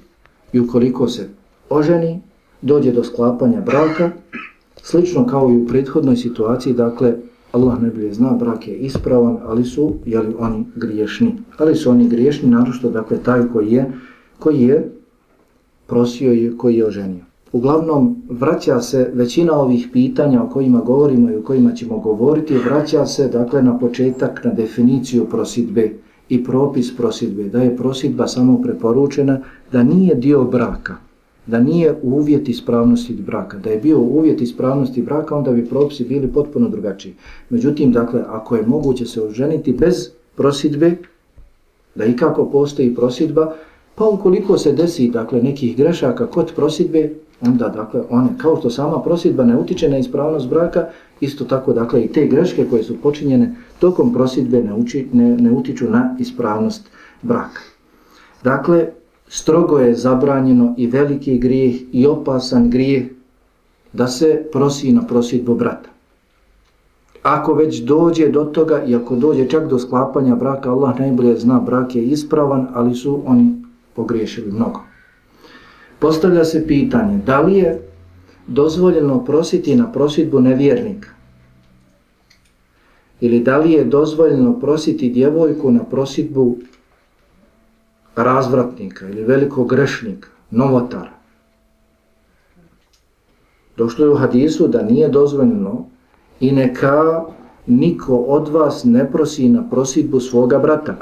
i ukoliko se oženi, dođe do sklapanja braka, slično kao i u prethodnoj situaciji, dakle, Allah ne bilje zna, brak je ispravan, ali su, jeli, oni griješni. Ali su oni griješni, naročito, dakle, taj koji je, koji je prosio i koji je oženio. Uglavnom, vraća se većina ovih pitanja o kojima govorimo i o kojima ćemo govoriti, vraća se, dakle, na početak, na definiciju prosidbe i propis prosidbe, da je prosidba samo preporučena, da nije dio braka, da nije uvjet ispravnosti braka, da je bio uvjet ispravnosti braka, onda bi propisi bili potpuno drugačiji. Međutim, dakle, ako je moguće se oženiti bez prosidbe, da i kako postoji prosidba, pa ukoliko se desi, dakle, nekih grešaka kod prosidbe, onda, dakle, one, kao što sama prosidba ne utiče na ispravnost braka, isto tako, dakle, i te greške koje su počinjene tokom prosidbe ne, uči, ne, ne utiču na ispravnost braka. Dakle, strogo je zabranjeno i veliki grijeh i opasan grijeh da se prosi na prosidbu brata. Ako već dođe do toga i ako dođe čak do sklapanja braka, Allah najbolje zna, brak je ispravan, ali su oni pogriješili mnogo. Postavlja se pitanje, da li je dozvoljeno prositi na prosidbu nevjernika? Ili da li je dozvoljeno prositi djevojku na prosidbu razvratnika ili velikog grešnika, novotara. Došlo je u hadisu da nije dozvoljeno i neka niko od vas ne prosi na prosidbu svoga brata.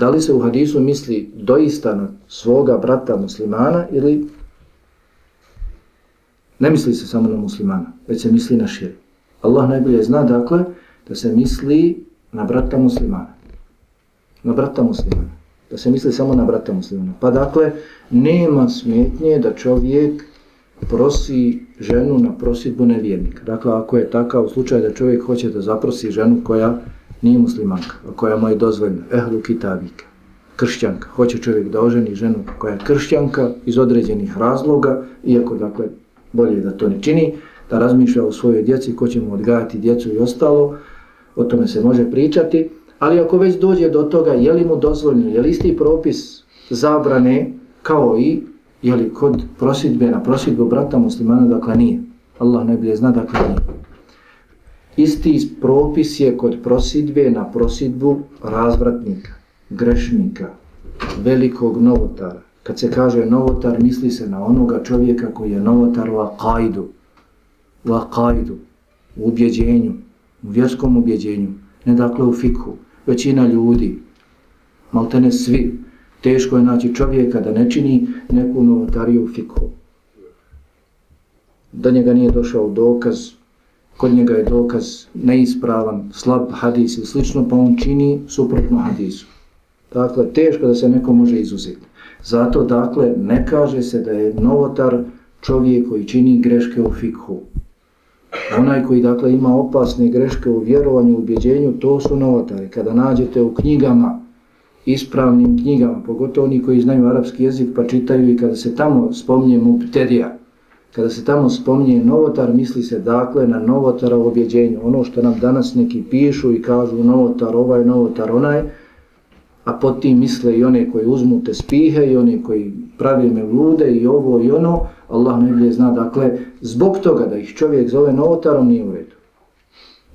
Da li se u hadisu misli doista na svoga brata muslimana ili ne misli se samo na muslimana, već se misli na širi. Allah najbolje zna dakle da se misli na brata muslimana na brata muslimana. Da se misli samo na brata muslimana. Pa dakle, nema smetnje da čovjek prosi ženu na prosidbu nevjernika. Dakle, ako je takav slučaj da čovjek hoće da zaprosi ženu koja nije muslimanka, koja mu je dozvoljena, ehlu kitabika, kršćanka, hoće čovjek da oženi ženu koja je kršćanka iz određenih razloga, iako, dakle, bolje da to ne čini, da razmišlja o svojoj djeci, ko će mu odgajati djecu i ostalo, o tome se može pričati, Ali ako već dođe do toga, je li mu dozvoljeno, je li isti propis zabrane kao i je li kod prosidbe na prosidbu brata muslimana, dakle nije. Allah najbolje zna, dakle nije. Isti propis je kod prosidbe na prosidbu razvratnika, grešnika, velikog novotara. Kad se kaže novotar, misli se na onoga čovjeka koji je novotar u akajdu, u akajdu, u ubjeđenju, u vjerskom ubjeđenju, ne dakle u fikhu većina ljudi, maltene svi, teško je naći čovjeka da ne čini neku novotariju fikhu. Do njega nije došao dokaz, kod njega je dokaz neispravan, slab hadis i slično, pa on čini suprotno hadisu. Dakle, teško da se neko može izuzeti. Zato, dakle, ne kaže se da je novotar čovjek koji čini greške u fikhu. Onaj koji dakle ima opasne greške u vjerovanju, u ubjeđenju, to su novotari. Kada nađete u knjigama, ispravnim knjigama, pogotovo oni koji znaju arapski jezik pa čitaju i kada se tamo spomnije mu pterija, kada se tamo spominje novotar, misli se dakle na novotara u objeđenju. Ono što nam danas neki pišu i kažu novotar ovaj, novotar onaj, a pod tim misle i one koji uzmu te spihe i one koji pravi me lude i ovo i ono, Allah najbolje zna, dakle, zbog toga da ih čovjek zove novotarom nije u redu.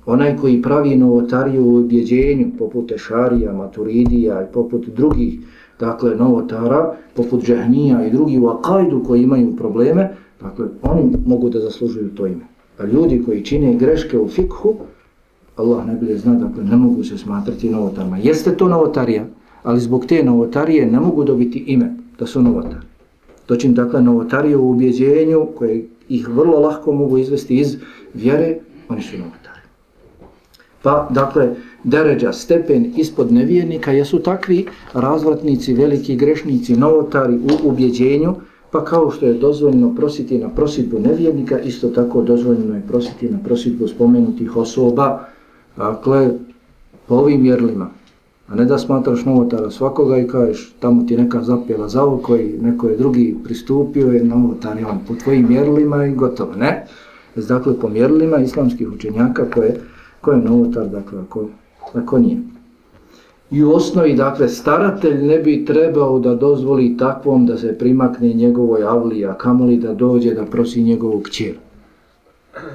Onaj koji pravi novotariju u objeđenju, poput Ešarija, Maturidija i poput drugih, dakle, novotara, poput Džahnija i drugi u Akajdu koji imaju probleme, dakle, oni mogu da zaslužuju to ime. A ljudi koji čine greške u fikhu, Allah najbolje zna, dakle, ne mogu se smatrati novotarima. Jeste to novotarija, ali zbog te novotarije ne mogu dobiti ime da su novotari. Doćim dakle novotarije u ubjeđenju koje ih vrlo lahko mogu izvesti iz vjere, oni su novotari. Pa dakle, deređa, stepen ispod nevjernika jesu takvi razvratnici, veliki grešnici, novotari u ubjeđenju, pa kao što je dozvoljeno prositi na prositbu nevjernika, isto tako dozvoljeno je prositi na prositbu spomenutih osoba, dakle, po ovim mjerlima, A ne da smatraš novotara svakoga i kažeš tamo ti neka zapjela za oko i neko je drugi pristupio je novotar je on po tvojim mjerlima i gotovo. Ne. Dakle, po mjerlima islamskih učenjaka koje, koje je novotar, dakle, ako, ako nije. I u osnovi, dakle, staratelj ne bi trebao da dozvoli takvom da se primakne njegovoj avli, a kamoli da dođe da prosi njegovu kćer.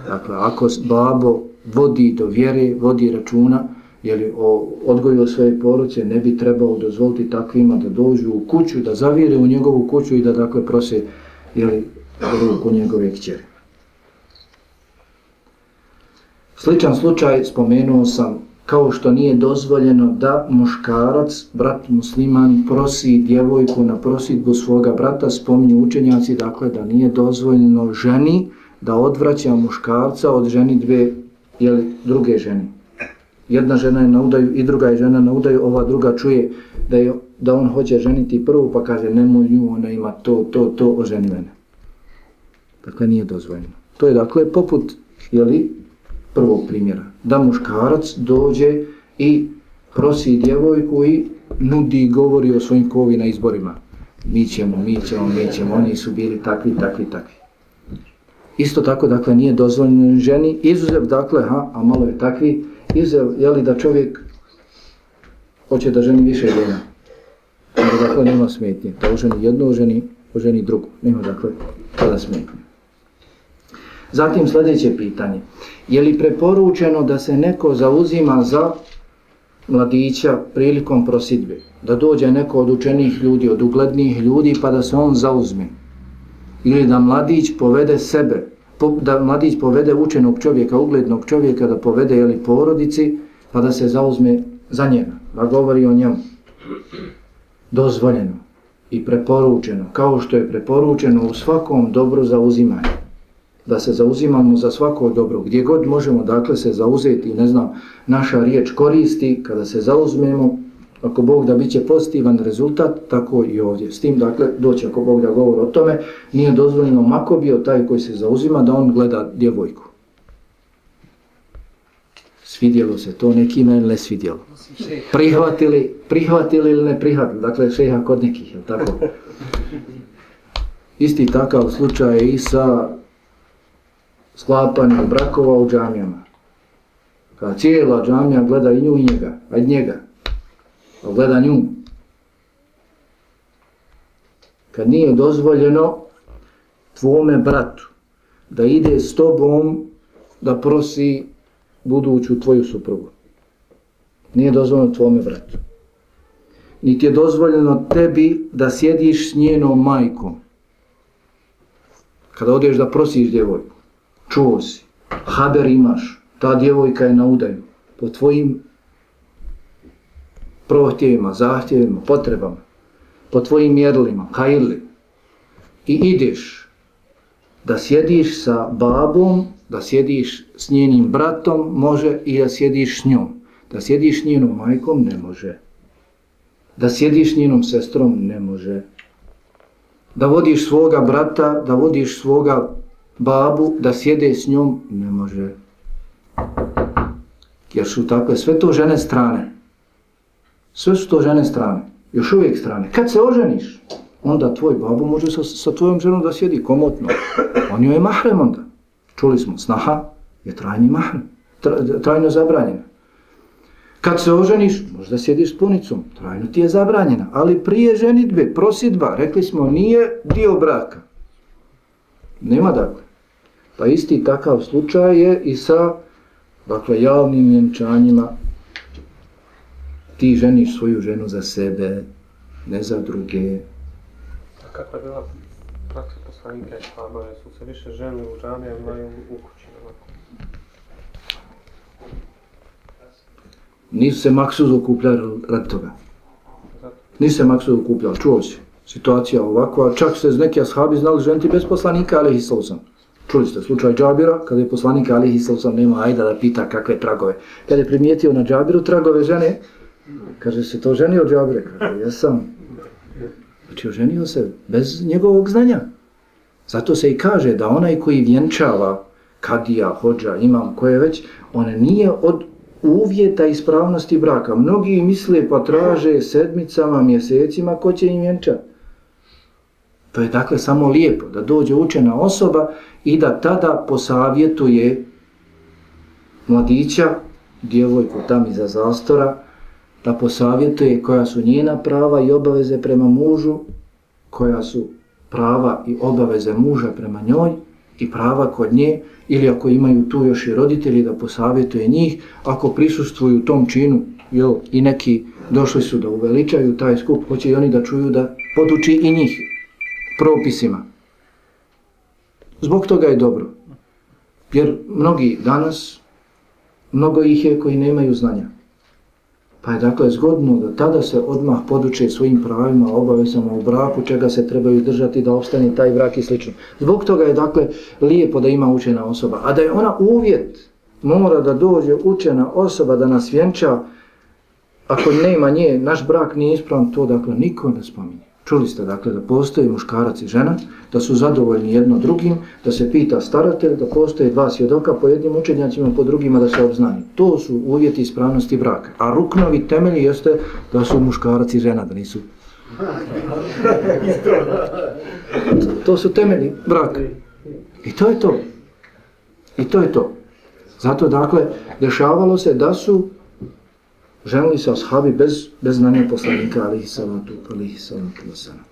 Dakle, ako babo vodi do vjere, vodi računa, jeli, o odgoju svoje poruce, ne bi trebao dozvoliti takvima da dođu u kuću, da zavire u njegovu kuću i da, dakle, prose jeli, ruku njegove kćere. Sličan slučaj spomenuo sam kao što nije dozvoljeno da muškarac, brat musliman, prosi djevojku na prosidbu svoga brata, spominju učenjaci, dakle, da nije dozvoljeno ženi da odvraća muškarca od ženi dve ili druge žene. Jedna žena je na udaju i druga je žena na udaju, ova druga čuje da, je, da on hoće ženiti prvu, pa kaže nemoj nju, ona ima to, to, to, oženi mene. Dakle, nije dozvoljeno. To je, dakle, poput, jeli, prvog primjera. Da muškarac dođe i prosi djevojku i nudi i govori o svojim kovi na izborima. Mi ćemo, mi ćemo, mi ćemo, oni su bili takvi, takvi, takvi. Isto tako, dakle, nije dozvoljeno ženi, izuzev, dakle, ha, a malo je takvi, izuzev, jeli da čovjek hoće da ženi više žena. Dakle, nema smetnje. Da oženi jedno, oženi, oženi drugu. Nema, dakle, tada smetnje. Zatim sljedeće pitanje. Je li preporučeno da se neko zauzima za mladića prilikom prosidbe? Da dođe neko od učenih ljudi, od uglednih ljudi, pa da se on zauzme? Ili da mladić povede sebe, da mladić povede učenog čovjeka, uglednog čovjeka, da povede jeli, porodici, pa da se zauzme za njega, da govori o njemu. Dozvoljeno i preporučeno, kao što je preporučeno u svakom dobru zauzimanju da se zauzimamo za svako dobro, gdje god možemo dakle se zauzeti, ne znam, naša riječ koristi, kada se zauzmemo, ako Bog da biće pozitivan rezultat, tako i ovdje. S tim, dakle, doći ako Bog da govor o tome, nije dozvoljeno mako bio taj koji se zauzima da on gleda djevojku. Svidjelo se to nekima ili ne svidjelo? Prihvatili, prihvatili ili ne prihvatili? Dakle, šeha kod nekih, je tako? Isti takav slučaj i sa sklapanja brakova u džamijama. Kada cijela džamija gleda i nju i njega, a i njega, a gleda nju. Kad nije dozvoljeno tvome bratu da ide s tobom da prosi buduću tvoju suprugu. Nije dozvoljeno tvome bratu. Niti je dozvoljeno tebi da sjediš s njenom majkom. Kada odeš da prosiš djevojku čuo si, haber imaš, ta djevojka je na udaju, po tvojim prohtjevima, zahtjevima, potrebama, po tvojim mjerilima, kajli, i ideš da sjediš sa babom, da sjediš s njenim bratom, može i da sjediš s njom. Da sjediš s njenom majkom, ne može. Da sjediš s njenom sestrom, ne može. Da vodiš svoga brata, da vodiš svoga babu da sjede s njom, ne može. Jer su takve sve to žene strane. Sve su to žene strane. Još uvijek strane. Kad se oženiš, onda tvoj babu može sa, sa tvojom ženom da sjedi komotno. On joj je mahrem onda. Čuli smo, snaha je trajni mahrem. Trajno zabranjena. Kad se oženiš, možda sjediš s punicom, trajno ti je zabranjena. Ali prije ženitbe, prosidba, rekli smo, nije dio braka. Nema dakle. Pa isti takav slučaj je i sa dakle, javnim vjenčanjima. Ti ženiš svoju ženu za sebe, ne za druge. A kakva je bila praksa poslanika i šlama? Su se više žene u džamijama i u kući? Nisu se maksuz okupljali rad toga. Nisu se maksuz okupljali, čuo si. Situacija ovakva, čak se neki ashabi znali ženiti bez poslanika, ali ih sam. Čuli ste slučaj Džabira, kada je poslanik Alihi Salsam nema ajda da pita kakve tragove. Kada je primijetio na Džabiru tragove žene, kaže se to ženio Džabire, kaže jesam. Znači oženio se bez njegovog znanja. Zato se i kaže da onaj koji vjenčava kadija, hođa, imam, koje već, on nije od uvjeta ispravnosti braka. Mnogi misle pa traže sedmicama, mjesecima ko će im vjenčati. To je dakle samo lijepo da dođe učena osoba i da tada posavjetuje mladića, djevojku tam iza zastora, da posavjetuje koja su njena prava i obaveze prema mužu, koja su prava i obaveze muža prema njoj i prava kod nje, ili ako imaju tu još i roditelji da posavjetuje njih, ako prisustvuju tom činu jel, i neki došli su da uveličaju taj skup, hoće i oni da čuju da poduči i njih propisima. Zbog toga je dobro. Jer mnogi danas, mnogo ih je koji nemaju znanja. Pa je dakle zgodno da tada se odmah poduče svojim pravima, obavezama u braku, čega se trebaju držati da ostane taj brak i slično. Zbog toga je dakle lijepo da ima učena osoba. A da je ona uvjet, mora da dođe učena osoba da nas vjenča, ako nema nje, naš brak nije ispravan, to dakle niko ne spominje. Čuli ste dakle da postoji muškarac i žena, da su zadovoljni jedno drugim, da se pita staratelj, da postoje dva svjedoka po jednim učenjacima, po drugima da se obznani. To su uvjeti ispravnosti braka. A ruknovi temelji jeste da su muškarac i žena, da nisu. to su temelji braka. I to je to. I to je to. Zato dakle, dešavalo se da su ženili se ashabi bez, bez znanja poslanika, alihi salatu, alihi salatu, wasalam.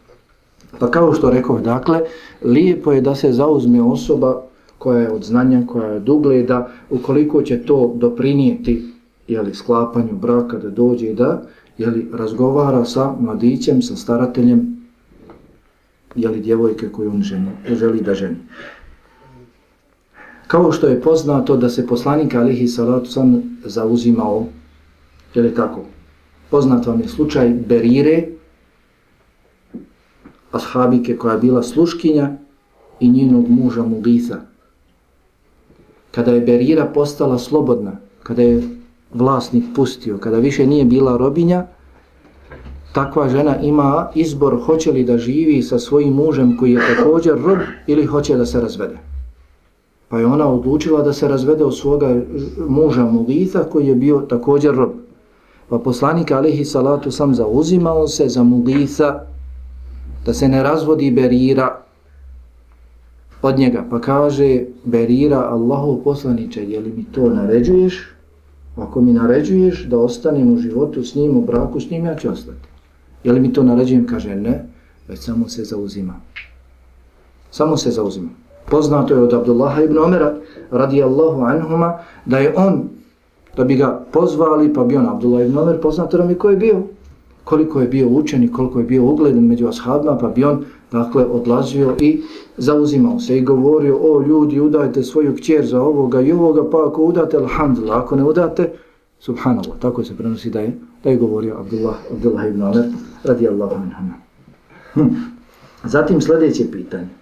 Pa kao što rekao, dakle, lijepo je da se zauzme osoba koja je od znanja, koja je od ugleda, ukoliko će to doprinijeti jeli, sklapanju braka da dođe da jeli, razgovara sa mladićem, sa starateljem, jeli, djevojke koju on ženi, želi da ženi. Kao što je poznato da se poslanik alihi salatu sam zauzimao Je li tako? Poznat vam je slučaj Berire, ashabike koja je bila sluškinja i njenog muža Mugitha. Kada je Berira postala slobodna, kada je vlasnik pustio, kada više nije bila robinja, takva žena ima izbor hoće li da živi sa svojim mužem koji je također rob ili hoće da se razvede. Pa je ona odlučila da se razvede od svoga muža Mugitha koji je bio također rob. Pa poslanik alihi salatu sam zauzimao se za Mugitha da se ne razvodi Berira od njega. Pa kaže Berira, Allahov poslaniče, je li mi to naređuješ? Ako mi naređuješ da ostanem u životu s njim, u braku s njim, ja ću ostati. Je li mi to naređujem? Kaže ne, već samo se zauzima. Samo se zauzima. Poznato je od Abdullaha ibn Omera, radijallahu anhuma, da je on da bi ga pozvali, pa bi on Abdullah ibn Omer poznato nam je ko je bio, koliko je bio učen i koliko je bio ugledan među ashabima, pa bi on dakle odlazio i zauzimao se i govorio, o ljudi, udajte svoju kćer za ovoga i ovoga, pa ako udate, alhamdulillah, ako ne udate, subhanallah, tako se prenosi da je, da je govorio Abdullah, Abdullah ibn Omer, radijallahu anhu. Hm. Zatim sljedeće pitanje.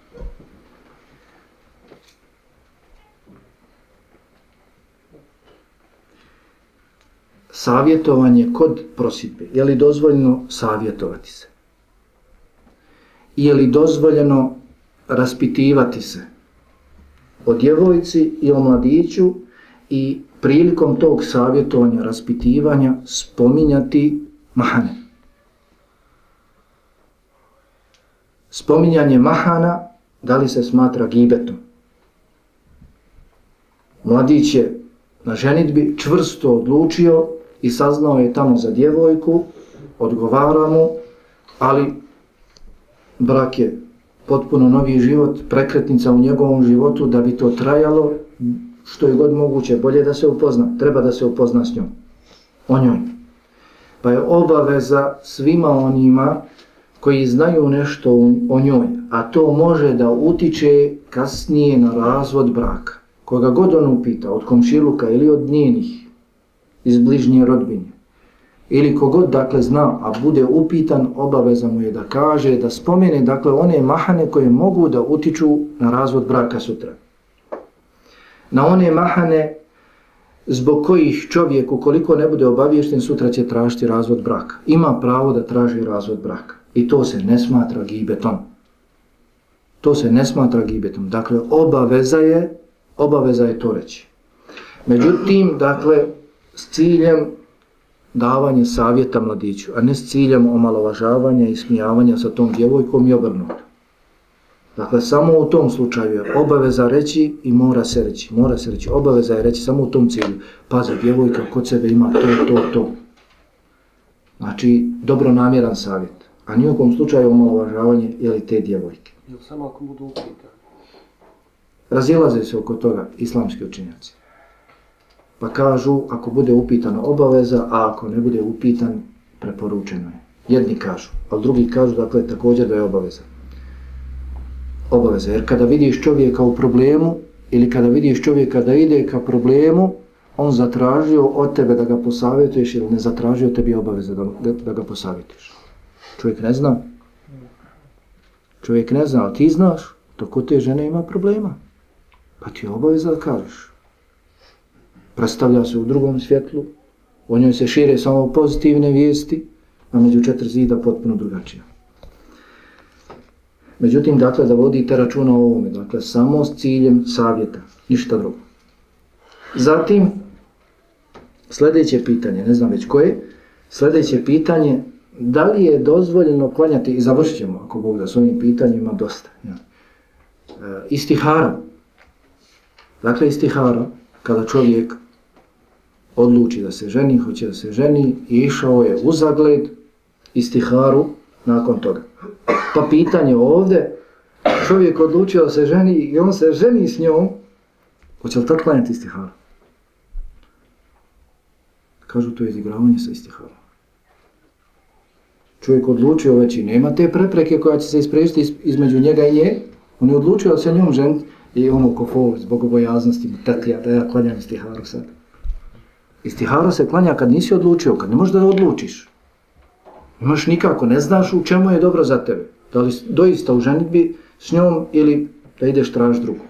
Savjetovanje kod prositbe. Je li dozvoljeno savjetovati se? Je li dozvoljeno raspitivati se o djevojci i o mladiću i prilikom tog savjetovanja, raspitivanja spominjati mahane? Spominjanje mahana, da li se smatra gibetom? Mladić je na ženitbi čvrsto odlučio i saznao je tamo za djevojku, odgovara mu, ali brak je potpuno novi život, prekretnica u njegovom životu, da bi to trajalo, što je god moguće, bolje da se upozna, treba da se upozna s njom, o njoj. Pa je obaveza svima onima koji znaju nešto o njoj, a to može da utiče kasnije na razvod braka. Koga god on upita, od komšiluka ili od njenih, iz bližnje rodbine. Ili kogod dakle zna, a bude upitan, obaveza mu je da kaže, da spomene dakle one mahane koje mogu da utiču na razvod braka sutra. Na one mahane zbog kojih čovjek ukoliko ne bude obaviješten sutra će tražiti razvod braka. Ima pravo da traži razvod braka. I to se ne smatra gibetom. To se ne smatra gibetom. Dakle, obaveza je, obaveza je to reći. Međutim, dakle, s ciljem davanje savjeta mladiću, a ne s ciljem omalovažavanja i smijavanja sa tom djevojkom i obrnuto. Dakle, samo u tom slučaju je obaveza reći i mora se reći. Mora se reći, obaveza je reći samo u tom cilju. Pazi, djevojka kod sebe ima to, to, to. Znači, dobro namjeran savjet. A nijekom slučaju omalovažavanje jeli te djevojke. Ili samo ako budu upitani. Razilaze se oko toga islamski učinjaci. Pa kažu, ako bude upitana obaveza, a ako ne bude upitan, preporučeno je. Jedni kažu, ali drugi kažu, dakle, također da je obaveza. Obaveza, jer kada vidiš čovjeka u problemu, ili kada vidiš čovjeka da ide ka problemu, on zatražio od tebe da ga posavjetuješ ili ne zatražio tebi obaveza da, da, da ga posavjetuješ. Čovjek ne zna. Čovjek ne zna, a ti znaš, to kod te žene ima problema. Pa ti je obaveza da kažeš predstavlja se u drugom svjetlu, o njoj se šire samo pozitivne vijesti, a među četiri zida potpuno drugačija. Međutim, dakle, da vodite računa o ovome, dakle, samo s ciljem savjeta, ništa drugo. Zatim, sljedeće pitanje, ne znam već koje, sljedeće pitanje, da li je dozvoljeno klanjati, i završit ćemo, ako Bog da s ovim pitanjima dosta, ja. E, istihara, dakle, istihara, kada čovjek odluči da se ženi, hoće da se ženi i išao je u zagled istiharu nakon toga. Pa pitanje ovdje, čovjek odlučio da se ženi i on se ženi s njom, hoće li tad klanjati istiharu? Kažu to je izigravanje sa istiharom. Čovjek odlučio već i nema te prepreke koja će se isprežiti između njega i nje, on je odlučio da se njom ženi i ono kofo zbog obojaznosti, tatlija, da ja klanjam istiharu sad. Istihara se klanja kad nisi odlučio, kad ne možeš da odlučiš. Imaš nikako, ne znaš u čemu je dobro za tebe. Da li doista u ženitbi s njom ili da ideš traž drugu.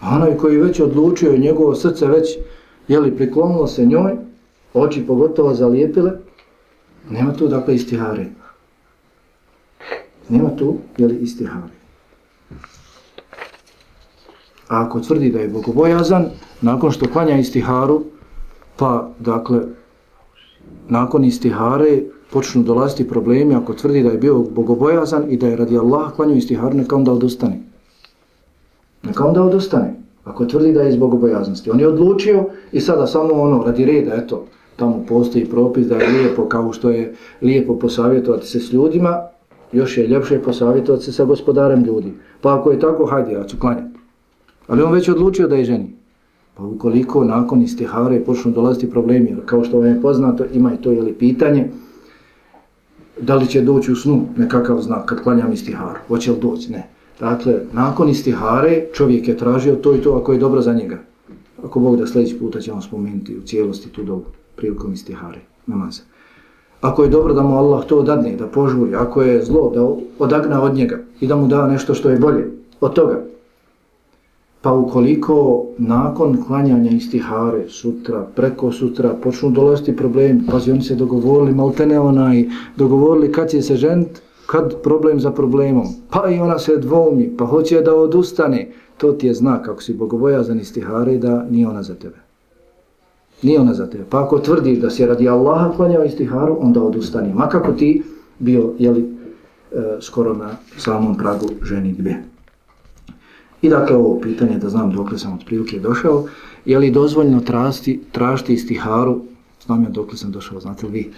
A onaj koji već odlučio i njegovo srce već je li priklonilo se njoj, oči pogotovo zalijepile, nema tu dakle istihare. Nema tu, je li istihare. A ako tvrdi da je bogobojazan, nakon što klanja istiharu, pa dakle nakon istihare počnu dolaziti problemi ako tvrdi da je bio bogobojazan i da je radi Allah klanju istiharu neka onda odustane. Neka onda odustane ako tvrdi da je iz bogobojaznosti. On je odlučio i sada samo ono radi reda eto tamo postoji propis da je lijepo kao što je lijepo posavjetovati se s ljudima još je ljepše posavjetovati se sa gospodarem ljudi. Pa ako je tako hajde ja ću klanjati. Ali on već odlučio da je ženi. Pa ukoliko nakon istihare počnu dolaziti problemi, kao što vam je poznato, ima i to je li pitanje, da li će doći u snu nekakav znak kad klanjam istiharu, hoće li doći, ne. Dakle, nakon istihare čovjek je tražio to i to ako je dobro za njega. Ako Bog da sljedeći puta će vam spomenuti u cijelosti tu dobu prilikom istihare, namaza. Ako je dobro da mu Allah to dadne, da požuri, ako je zlo, da odagna od njega i da mu da nešto što je bolje od toga, Pa ukoliko nakon klanjanja istihare sutra, preko sutra, počnu dolaziti problemi, pazi, oni se dogovorili, maltene onaj, dogovorili kad će se žent, kad problem za problemom, pa i ona se dvomi, pa hoće da odustane, to ti je znak, ako si bogobojazan istihare, da nije ona za tebe. Nije ona za tebe. Pa ako tvrdi da si radi Allaha klanjao istiharu, onda odustani. Makako ti bio, jeli, e, skoro na samom pragu ženitbe. I dakle ovo pitanje da znam dok sam od prilike došao, je li dozvoljno tražiti, tražiti istiharu, znam ja dok sam došao, znate li vi,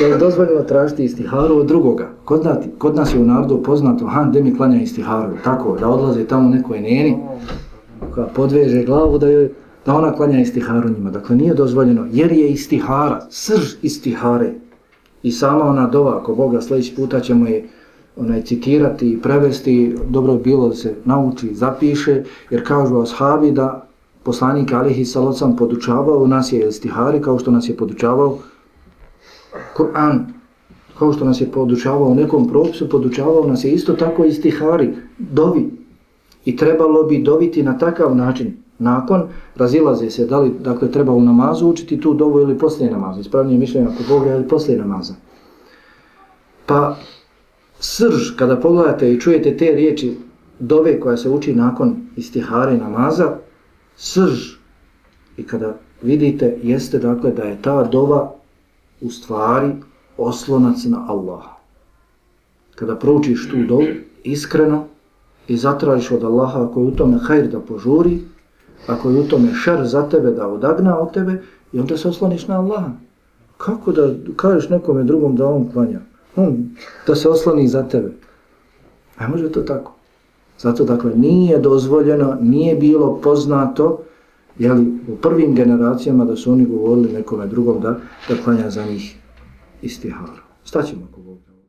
je li dozvoljno tražiti istiharu od drugoga? Kod, nati, kod nas je u narodu poznato, han, gdje mi klanja istiharu, tako, da odlaze tamo nekoj neni, koja podveže glavu da, joj, da ona klanja istiharu njima. Dakle, nije dozvoljeno, jer je istihara, srž istihare, i sama ona dova, ako Boga sljedeći puta ćemo je onaj citirati i prevesti, dobro je bilo da se nauči, zapiše, jer kažu ashabi da poslanik Alihi Salocam podučavao nas je stihari kao što nas je podučavao Kur'an, kao što nas je podučavao nekom propisu, podučavao nas je isto tako i stihari, dovi. I trebalo bi doviti na takav način. Nakon razilaze se da li dakle, treba u namazu učiti tu dovu ili poslije namaza. Ispravnije mišljenje ako Bog je ili poslije namaza. Pa srž, kada pogledate i čujete te riječi dove koja se uči nakon istihare namaza, srž, i kada vidite jeste dakle da je ta dova u stvari oslonac na Allaha. Kada proučiš tu dovu iskreno i zatražiš od Allaha ako je u tome hajr da požuri, ako je u tome šer za tebe da odagna od tebe i onda se osloniš na Allaha. Kako da kažeš nekome drugom da on klanja? On, da se osloni za tebe. A može to tako? Zato dakle nije dozvoljeno, nije bilo poznato jeli, u prvim generacijama da su oni govorili nekome drugom da, da klanja za njih istiharu. Staćemo